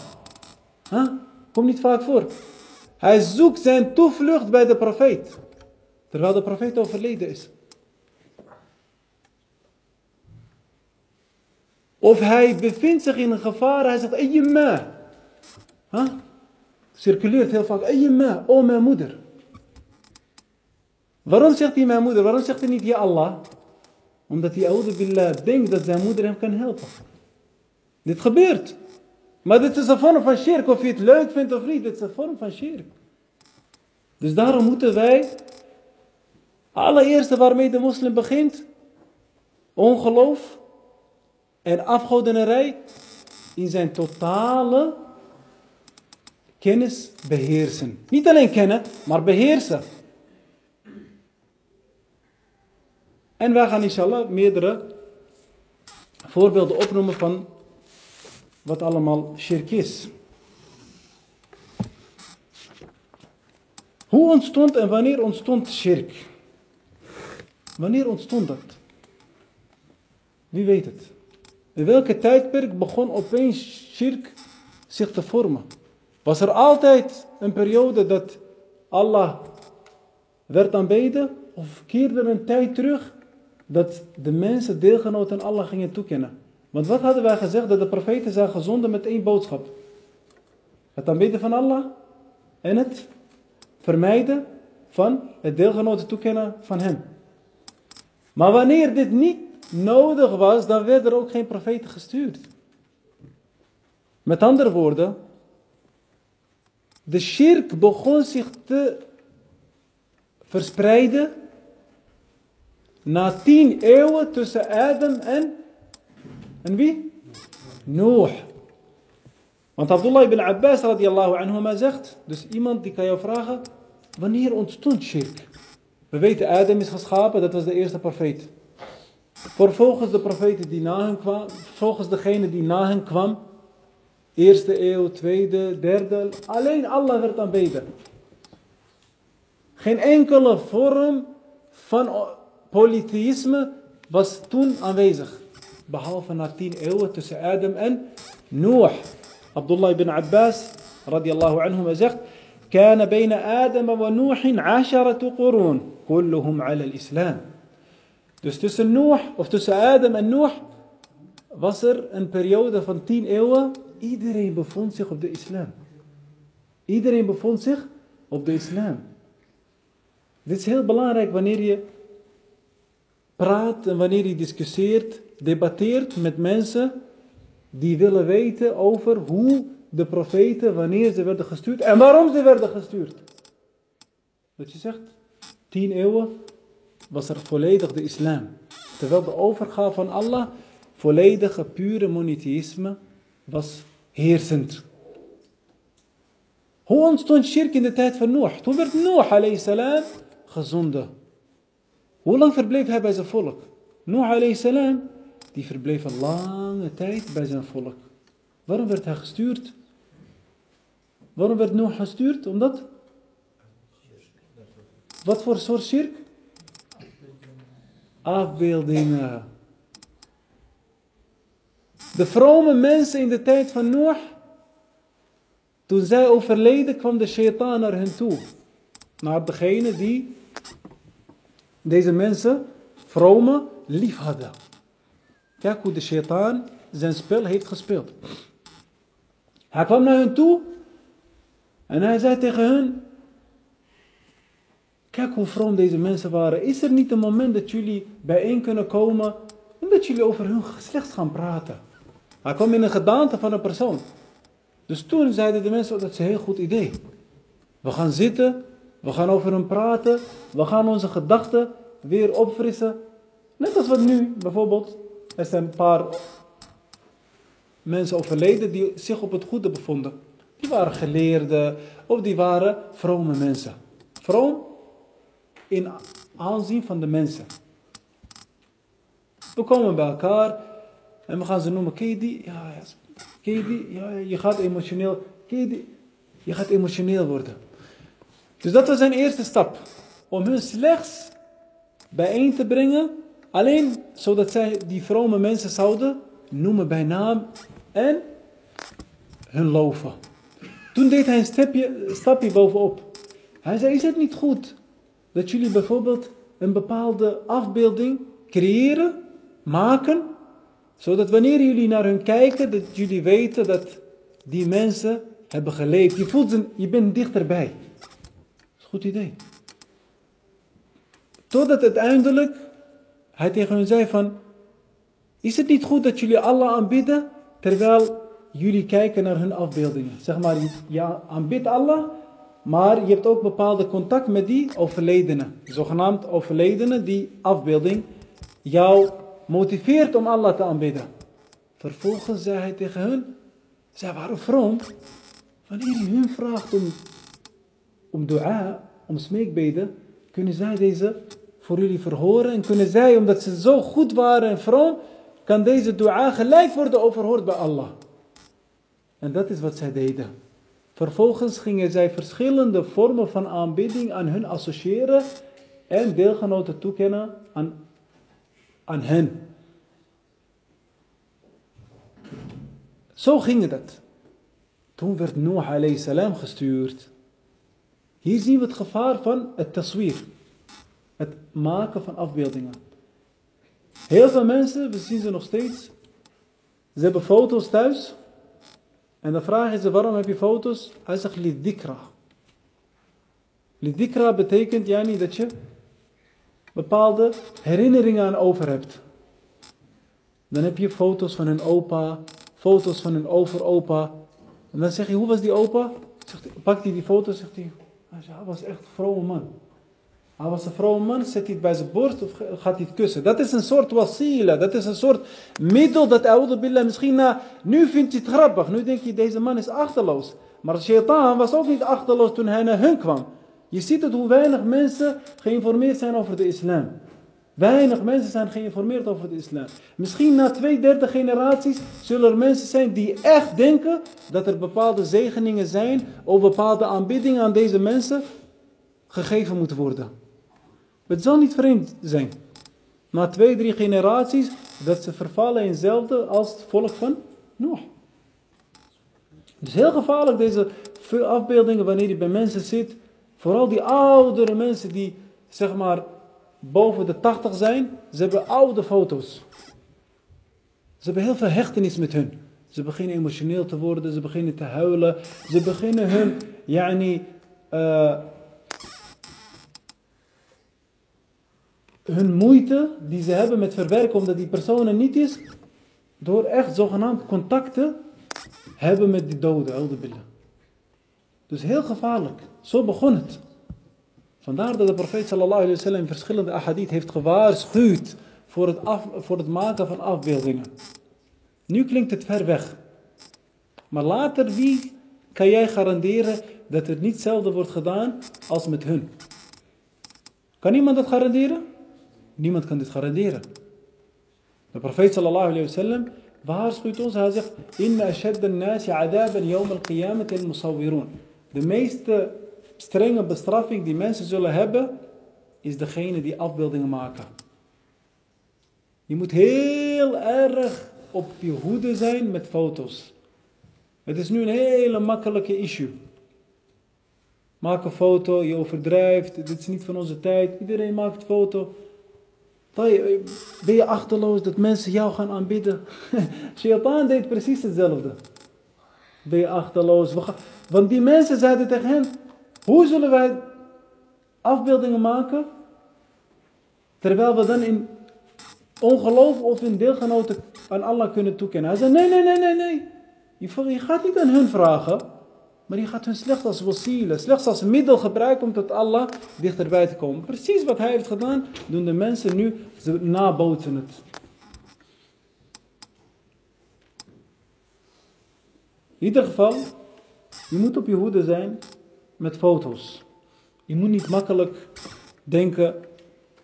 Huh? Komt niet vaak voor. Hij zoekt zijn toevlucht bij de profeet. Terwijl de profeet overleden is. Of hij bevindt zich in een gevaar. Hij zegt, Eyyema. Huh? Circuleert heel vaak. Eyyema, oh mijn moeder. Waarom zegt hij mijn moeder? Waarom zegt hij niet ja Allah? Omdat hij, oude billah, denkt dat zijn moeder hem kan helpen. Dit gebeurt. Maar dit is een vorm van shirk. Of je het leuk vindt of niet. Dit is een vorm van shirk. Dus daarom moeten wij. Allereerste waarmee de moslim begint. Ongeloof. En afgodenerij. In zijn totale kennis beheersen. Niet alleen kennen, maar beheersen. En wij gaan inshallah meerdere voorbeelden opnoemen van wat allemaal shirk is. Hoe ontstond en wanneer ontstond shirk? Wanneer ontstond dat? Wie weet het? In welke tijdperk begon opeens shirk zich te vormen? Was er altijd een periode dat Allah werd aanbeden? Of keerde er een tijd terug dat de mensen deelgenoten aan Allah gingen toekennen? Want wat hadden wij gezegd? Dat de profeten zijn gezonden met één boodschap. Het aanbidden van Allah en het vermijden van het deelgenoten toekennen van hem. Maar wanneer dit niet nodig was, dan werden er ook geen profeten gestuurd. Met andere woorden, de shirk begon zich te verspreiden na tien eeuwen tussen Adam en, en wie? Noor. Want Abdullah ibn Abbas radiallahu anhuma zegt, dus iemand die kan jou vragen, wanneer ontstond shirk? We weten Adam is geschapen, dat was de eerste profeet. Vervolgens de profeten die na hem kwam, volgens degene die na hem kwam, eerste eeuw, tweede, derde, alleen Allah werd aanbeden. Geen enkele vorm van polytheïsme was toen aanwezig Behalve na tien eeuwen tussen Adam en Noach. Abdullah ibn Abbas radiallahu anhu zegt, كان بين آدم ونوح عشرة قرون كلهم على الإسلام. Dus tussen Noach, of tussen Adam en Noach, was er een periode van tien eeuwen. Iedereen bevond zich op de islam. Iedereen bevond zich op de islam. Dit is heel belangrijk wanneer je praat en wanneer je discussieert, debatteert met mensen die willen weten over hoe de profeten, wanneer ze werden gestuurd en waarom ze werden gestuurd. Dat je zegt, tien eeuwen was er volledig de islam. Terwijl de overgave van Allah, volledige pure monotheïsme, was heersend. Hoe ontstond shirk in de tijd van Noach? Toen werd Noach salam gezonden. Hoe lang verbleef hij bij zijn volk? Noach alayhi salam, die verbleef een lange tijd bij zijn volk. Waarom werd hij gestuurd? Waarom werd Noach gestuurd? Omdat? Wat voor soort shirk? Afbeeldingen. De vrome mensen in de tijd van Noach, toen zij overleden, kwam de shaitaan naar hen toe. Naar degene die deze mensen, vrome, lief hadden. Kijk hoe de shaitaan zijn spel heeft gespeeld. Hij kwam naar hen toe en hij zei tegen hen, kijk hoe vroom deze mensen waren. Is er niet een moment dat jullie bijeen kunnen komen en dat jullie over hun geslacht gaan praten? Hij kwam in een gedaante van een persoon. Dus toen zeiden de mensen, oh, dat is een heel goed idee. We gaan zitten, We gaan over hem praten. We gaan onze gedachten weer opfrissen. Net als wat nu, bijvoorbeeld. Er zijn een paar mensen overleden die zich op het goede bevonden. Die waren geleerden of die waren vrome mensen. Vroom in aanzien van de mensen. We komen bij elkaar en we gaan ze noemen. Ken die? Ja, ja. Ja, je gaat emotioneel. Je gaat emotioneel worden. Dus dat was zijn eerste stap. Om hun slechts bijeen te brengen. Alleen zodat zij die vrome mensen zouden noemen bij naam en hun loven. Toen deed hij een stapje, stapje bovenop. Hij zei, is het niet goed dat jullie bijvoorbeeld een bepaalde afbeelding creëren, maken, zodat wanneer jullie naar hun kijken, dat jullie weten dat die mensen hebben geleefd. Je voelt ze, je bent dichterbij. Goed idee. Totdat uiteindelijk hij tegen hen zei van, is het niet goed dat jullie Allah aanbidden, terwijl jullie kijken naar hun afbeeldingen? Zeg maar, je aanbidt Allah, maar je hebt ook bepaalde contact met die overledenen. Zogenaamd overledenen, die afbeelding jou motiveert om Allah te aanbidden. Vervolgens zei hij tegen hun, zij waren vroom. Wanneer je hun vraagt om, om dua, om smeekbeden, kunnen zij deze voor jullie verhoren. En kunnen zij, omdat ze zo goed waren en vroom, kan deze dua gelijk worden overhoord bij Allah. En dat is wat zij deden. Vervolgens gingen zij verschillende vormen van aanbidding aan hun associëren en deelgenoten toekennen aan, aan hen. Zo ging het. Toen werd Noah salam gestuurd. Hier zien we het gevaar van het taswir. Het maken van afbeeldingen. Heel veel mensen, we zien ze nog steeds. Ze hebben foto's thuis. En dan vragen ze waarom heb je foto's? Hij zegt lidikra. Lidikra betekent ja niet dat je bepaalde herinneringen aan over hebt. Dan heb je foto's van hun opa, foto's van hun overopa. En dan zeg je, hoe was die opa? Zegt, pakt hij die foto, zegt hij, hij was echt een vrome man. Hij was een vrome man, zet hij bij zijn borst of gaat hij het kussen? Dat is een soort wasila, dat is een soort middel dat billah misschien na, nu vindt hij het grappig. Nu denk je, deze man is achterloos. Maar Shaitan was ook niet achterloos toen hij naar hun kwam. Je ziet het hoe weinig mensen geïnformeerd zijn over de islam. Weinig mensen zijn geïnformeerd over de islam. Misschien na twee derde generaties zullen er mensen zijn die echt denken dat er bepaalde zegeningen zijn of bepaalde aanbiddingen aan deze mensen gegeven moeten worden. Het zal niet vreemd zijn. Na twee, drie generaties dat ze vervallen in hetzelfde als het volk van Noach. Het is heel gevaarlijk deze afbeeldingen wanneer je bij mensen zit. Vooral die oudere mensen die zeg maar boven de 80 zijn. Ze hebben oude foto's. Ze hebben heel veel hechtenis met hun. Ze beginnen emotioneel te worden, ze beginnen te huilen. Ze beginnen hun, yani, uh, hun moeite die ze hebben met verwerken omdat die persoon er niet is, door echt zogenaamd contacten hebben met die doden, oude billen. Dus heel gevaarlijk. Zo begon het. Vandaar dat de profeet sallallahu alayhi wa sallam in verschillende ahadith heeft gewaarschuwd voor het, voor het maken van afbeeldingen. Nu klinkt het ver weg. Maar later, wie kan jij garanderen dat het niet hetzelfde wordt gedaan als met hun? Kan iemand dat garanderen? Niemand kan dit garanderen. De profeet sallallahu alayhi wa sallam waarschuwt ons. Hij zegt, Inna ashadda nasi adaban yawm al-qiyamat al-musawwirun. De meeste strenge bestraffing die mensen zullen hebben, is degene die afbeeldingen maken. Je moet heel erg op je hoede zijn met foto's. Het is nu een hele makkelijke issue. Maak een foto, je overdrijft, dit is niet van onze tijd. Iedereen maakt foto. Ben je achterloos dat mensen jou gaan aanbidden? (laughs) Shaitan deed precies hetzelfde. Ben je achterloos? Want die mensen zeiden tegen hen, hoe zullen wij afbeeldingen maken? Terwijl we dan in ongeloof of in deelgenoten aan Allah kunnen toekennen. Hij zei, nee, nee, nee, nee, nee. Je gaat niet aan hun vragen. Maar je gaat hun slechts als wasielen, slechts als middel gebruiken om tot Allah dichterbij te komen. Precies wat hij heeft gedaan, doen de mensen nu, ze nabootsen het. In ieder geval, je moet op je hoede zijn met foto's. Je moet niet makkelijk denken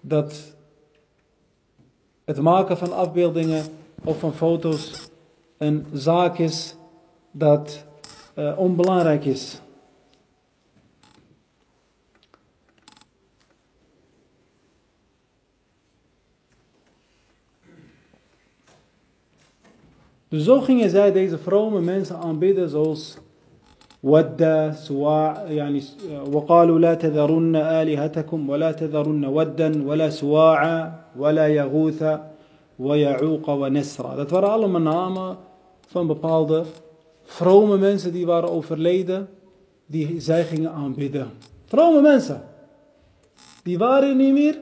dat het maken van afbeeldingen of van foto's een zaak is dat uh, onbelangrijk is. Dus zo gingen zij deze vrome mensen aanbidden zoals ود سواع يعني وقالوا لا تذرن آلهتكم ولا تذرن ودا ولا سواعا ولا يغوث ويعوق ونسرا. Dat waren allemaal namen van bepaalde vrome mensen die waren overleden, die zij gingen aanbidden. Vrome mensen. Die waren niet meer.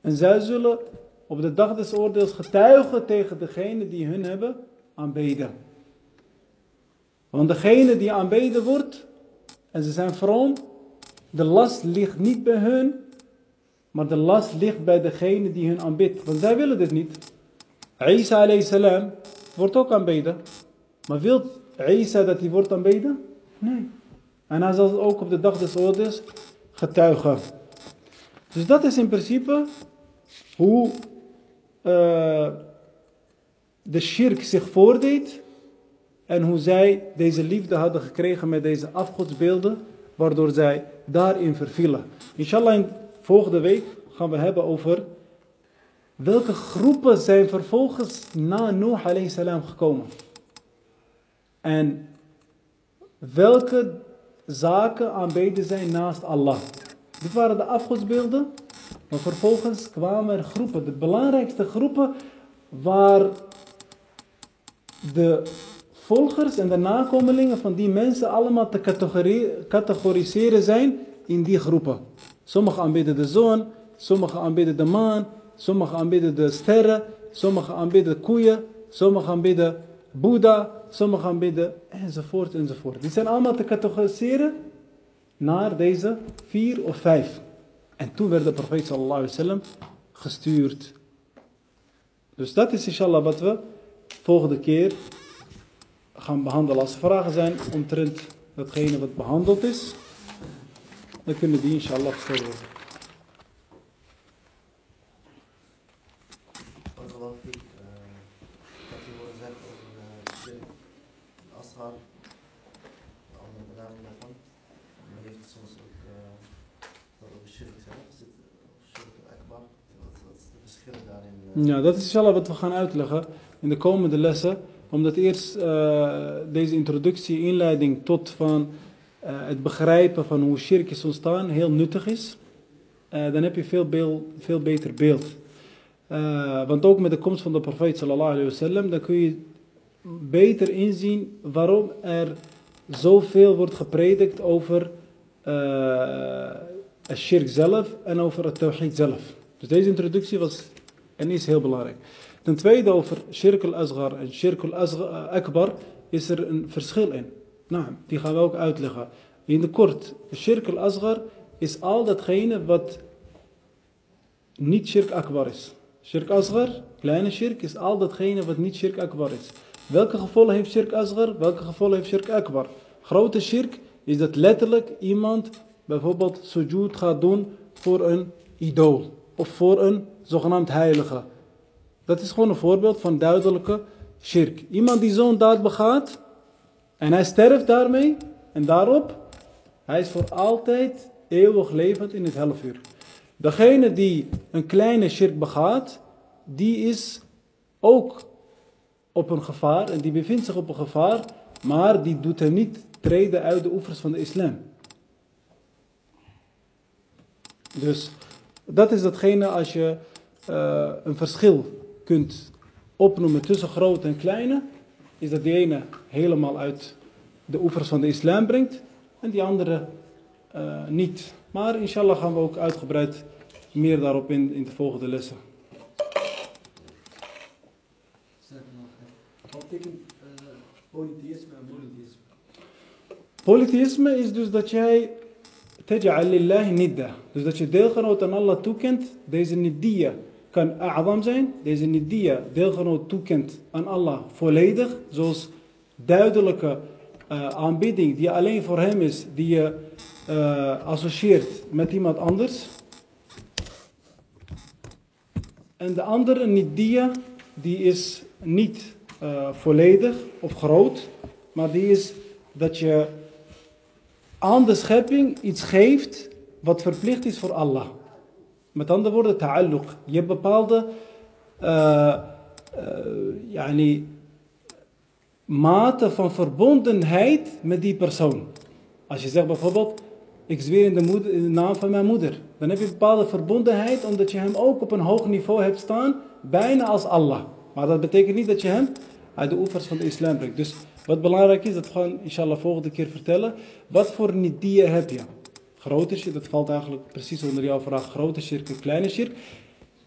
En zij zullen op de dag des oordeels getuigen tegen degene die hun hebben aanbeden. want degene die aanbeden wordt, en ze zijn vroom, de last ligt niet bij hun, maar de last ligt bij degene die hun aanbidt. Want zij willen dit niet. Isa salam wordt ook aanbeden. Maar wil Isa dat hij wordt aanbeden? Nee. En hij zal ook op de dag des oordeels getuigen. Dus dat is in principe hoe uh, de shirk zich voordeed en hoe zij deze liefde hadden gekregen met deze afgodsbeelden, waardoor zij daarin vervielen. Inshallah, in volgende week gaan we hebben over welke groepen zijn vervolgens na Noah alayhi salam gekomen. En welke zaken aanbeden zijn naast Allah. Dit waren de afgodsbeelden, maar vervolgens kwamen er groepen, de belangrijkste groepen waar de volgers en de nakomelingen van die mensen allemaal te categoriseren zijn in die groepen. Sommigen aanbidden de zon, sommigen aanbidden de maan, sommigen aanbidden de sterren, sommigen aanbidden de koeien, sommigen aanbidden Boeddha, sommigen aanbidden enzovoort enzovoort. Die zijn allemaal te categoriseren naar deze vier of vijf. En toen werd de profeet sallallahu alaihi gestuurd. Dus dat is inshallah wat we volgende keer gaan behandelen. Als er vragen zijn omtrent datgene wat behandeld is, dan kunnen die inshallah gesteld worden. Eh, over eh, eh, dat over shirk zelf zit, of shirk akbar. Wat, wat is de verschillen daarin? Ja, dat is inshallah wat we gaan uitleggen in de komende lessen. Omdat eerst eh, deze introductie, inleiding tot van eh, het begrijpen van hoe shirk is ontstaan heel nuttig is. Eh, dan heb je veel, beeld, veel beter beeld. Want ook met de komst van de profeet sallallahu alayhi wasallam, dan kun je beter inzien waarom er zoveel wordt gepredikt over het shirk zelf en over het tawhid zelf. Dus deze introductie was en is heel belangrijk. Ten tweede over shirk al-asghar en shirk al-akbar is er een verschil in. Nou, die gaan we ook uitleggen. In de kort, shirk al-asghar is al datgene wat niet shirk akbar is. Shirk asghar, kleine shirk, is al datgene wat niet shirk akbar is. Welke gevolgen heeft shirk asghar? Welke gevolgen heeft shirk akbar? Grote shirk is dat letterlijk iemand bijvoorbeeld sujud gaat doen voor een idool. Of voor een zogenaamd heilige. Dat is gewoon een voorbeeld van duidelijke shirk. Iemand die zo'n daad begaat en hij sterft daarmee en daarop, hij is voor altijd eeuwig levend in het helfuur. Degene die een kleine shirk begaat, die is ook op een gevaar en die bevindt zich op een gevaar, maar die doet hem niet treden uit de oevers van de islam. Dus dat is datgene als je uh, een verschil kunt opnoemen tussen grote en kleine, is dat die ene helemaal uit de oevers van de islam brengt en die andere uh, niet. Maar inshallah gaan we ook uitgebreid meer daarop in, in de volgende lessen. Wat betekent polytheïsme en monotheïsme? Polytheïsme is dus dat jij taj'al lillahi nidda. Dus dat je deelgenoot aan Allah toekent. Deze niddiya kan a'zam zijn. Deze niddiya deelgenoot toekent aan Allah volledig. Zoals duidelijke eh, aanbidding die alleen voor hem is. Die je eh, associeert met iemand anders. En de andere niddiya die is niet eh, volledig of groot. Maar die is dat je aan de schepping iets geeft wat verplicht is voor Allah. Met andere woorden, ta'alluq. Je hebt bepaalde uh, yani, mate van verbondenheid met die persoon. Als je zegt bijvoorbeeld, ik zweer in de, moeder, in naam van mijn moeder. Dan heb je bepaalde verbondenheid omdat je hem ook op een hoog niveau hebt staan, bijna als Allah. Maar dat betekent niet dat je hem uit de oevers van de islam brengt. Dus wat belangrijk is, dat we inshallah volgende keer vertellen. Wat voor nidiyah heb je? Grote shirk, dat valt eigenlijk precies onder jouw vraag. Grote shirk en kleine shirk.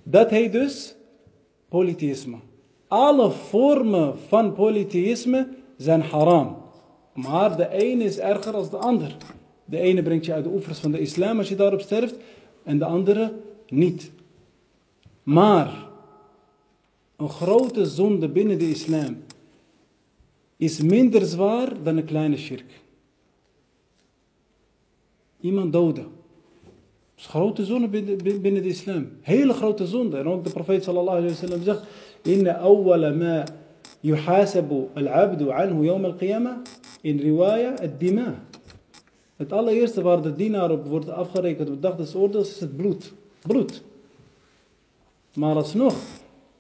Dat heet dus polytheïsme. Alle vormen van polytheïsme zijn haram. Maar de ene is erger dan de ander. De ene brengt je uit de oevers van de islam als je daarop sterft. En de andere niet. Maar een grote zonde binnen de islam is minder zwaar dan een kleine shirk. Iemand doden. Dat is grote zonde binnen de islam. Hele grote zonde. En ook de profeet sallallahu alayhi wa sallam zegt: Inna awwala ma yuhasabu al-abdu anhu yawm al-qiyamah in riwaya ad-dima. Het allereerste waar de dienaar op wordt afgerekend op de dag des oordeels is het bloed. Bloed. Maar alsnog,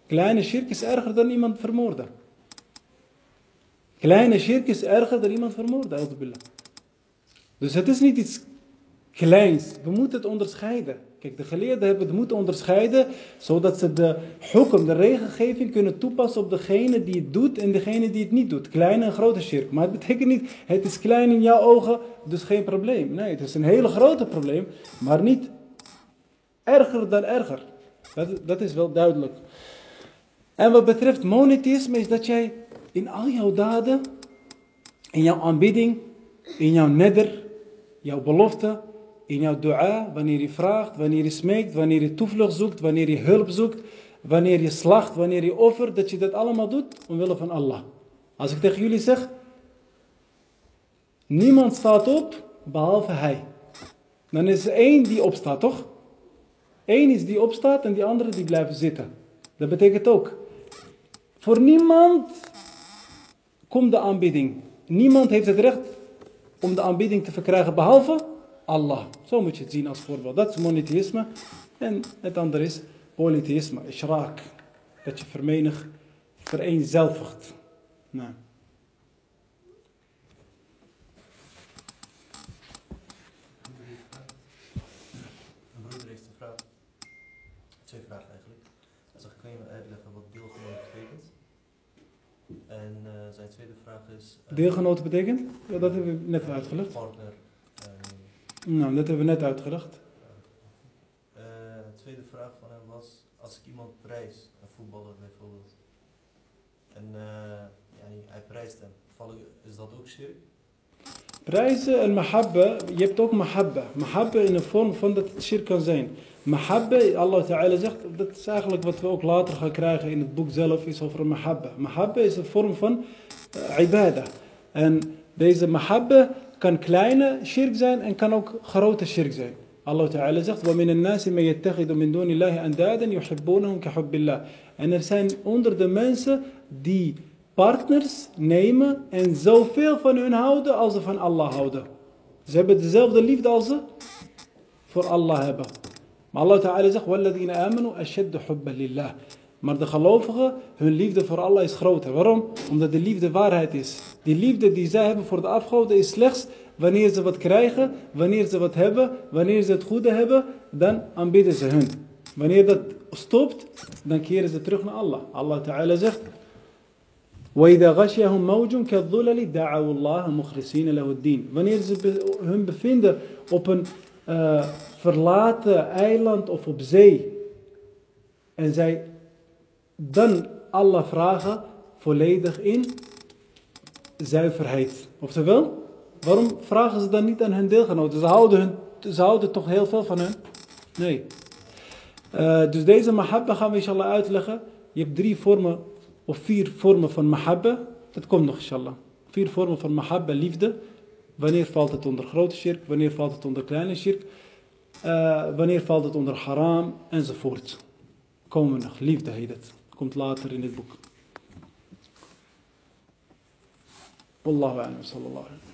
kleine shirk is erger dan iemand vermoorden. Kleine shirk is erger dan iemand vermoorden, Dus het is niet iets kleins. We moeten het onderscheiden. Kijk, de geleerden hebben het moeten onderscheiden, zodat ze de hukum, de regelgeving kunnen toepassen op degene die het doet en degene die het niet doet. Kleine en grote shirk. Maar het betekent niet, het is klein in jouw ogen, dus geen probleem. Nee, het is een hele grote probleem, maar niet erger dan erger. Dat, dat is wel duidelijk. En wat betreft monotheïsme is dat jij in al jouw daden, in jouw aanbidding, in jouw neder, jouw belofte, in jouw dua, wanneer je vraagt, wanneer je smeekt, wanneer je toevlucht zoekt, wanneer je hulp zoekt, wanneer je slacht, wanneer je offert, dat je dat allemaal doet omwille van Allah. Als ik tegen jullie zeg, niemand staat op behalve hij. Dan is er één die opstaat, toch? Eén is die opstaat en die andere die blijven zitten. Dat betekent ook, voor niemand komt de aanbidding. Niemand heeft het recht om de aanbidding te verkrijgen behalve Allah. Zo moet je het zien als voorbeeld. Dat is monotheïsme. En het andere is polytheïsme, ishraak. Dat je vermenig, vereenzelvigt. Nou. Een broeder heeft een vraag. Twee vragen eigenlijk. Hij zegt, kan je uitleggen wat deelgenoot betekent? En uh, zijn tweede vraag is... Uh, deelgenoot betekent? Ja, dat hebben we net uitgelegd. Partner. Nou, dat hebben we net uitgedacht. Uh, de tweede vraag van hem was, als ik iemand prijs, een voetballer bijvoorbeeld, en uh, ja, hij prijst hem, is dat ook shirk? Prijzen en mahabba, je hebt ook mahabba. Mahabba in een vorm van dat het shirk kan zijn. Mahabba, Allah Ta'ala zegt, dat is eigenlijk wat we ook later gaan krijgen in het boek zelf, is over mahabba. Mahabba is een vorm van uh, ibadah. En deze mahabba kan kleine shirk zijn en kan ook grote shirk zijn. Allah Ta'ala zegt, وَمِنَ النَّاسِ مَنْ يَتَّخِذُ مِنْ دُونِ اللَّهِ أَنْدَادًا يُحِبُّونَهُمْ كَحُبِّ اللَّهِ En er zijn onder de mensen die partners nemen en zoveel van hun houden als ze van Allah houden. Ze hebben dezelfde liefde als ze voor Allah hebben. Maar Allah Ta'ala zegt, وَالَّذِينَ آمَنُوا أَشَدُّ حُبًّا لِلَّهِ maar de gelovigen, hun liefde voor Allah is groter. Waarom? Omdat de liefde waarheid is. Die liefde die zij hebben voor de afgoden is slechts wanneer ze wat krijgen, wanneer ze wat hebben, wanneer ze het goede hebben, dan aanbidden ze hun. Wanneer dat stopt, dan keren ze terug naar Allah. Allah Ta'ala zegt, وَإِذَا غَشْيَهُمْ مَوْجٌ كَالظُّلَلِ دَعَوُوا اللَّهَ مُخْلِصِينَ لَهُ الدِّينَ Wanneer ze hun bevinden op een uh, verlaten eiland of op zee, en zij dan Allah vragen volledig in zuiverheid. Oftewel, Waarom vragen ze dan niet aan hun deelgenoten? Ze houden, ze houden toch heel veel van hun? Nee. Uh, dus deze mahabba gaan we inshallah uitleggen. Je hebt drie vormen of vier vormen van mahabba. Dat komt nog inshallah. Vier vormen van mahabba, liefde. Wanneer valt het onder grote shirk? Wanneer valt het onder kleine shirk? Uh, wanneer valt het onder haram? Enzovoort. Komen we nog. Liefde heet het. Komt later in het boek. Wallahu a'lam. Sallallahu alaihi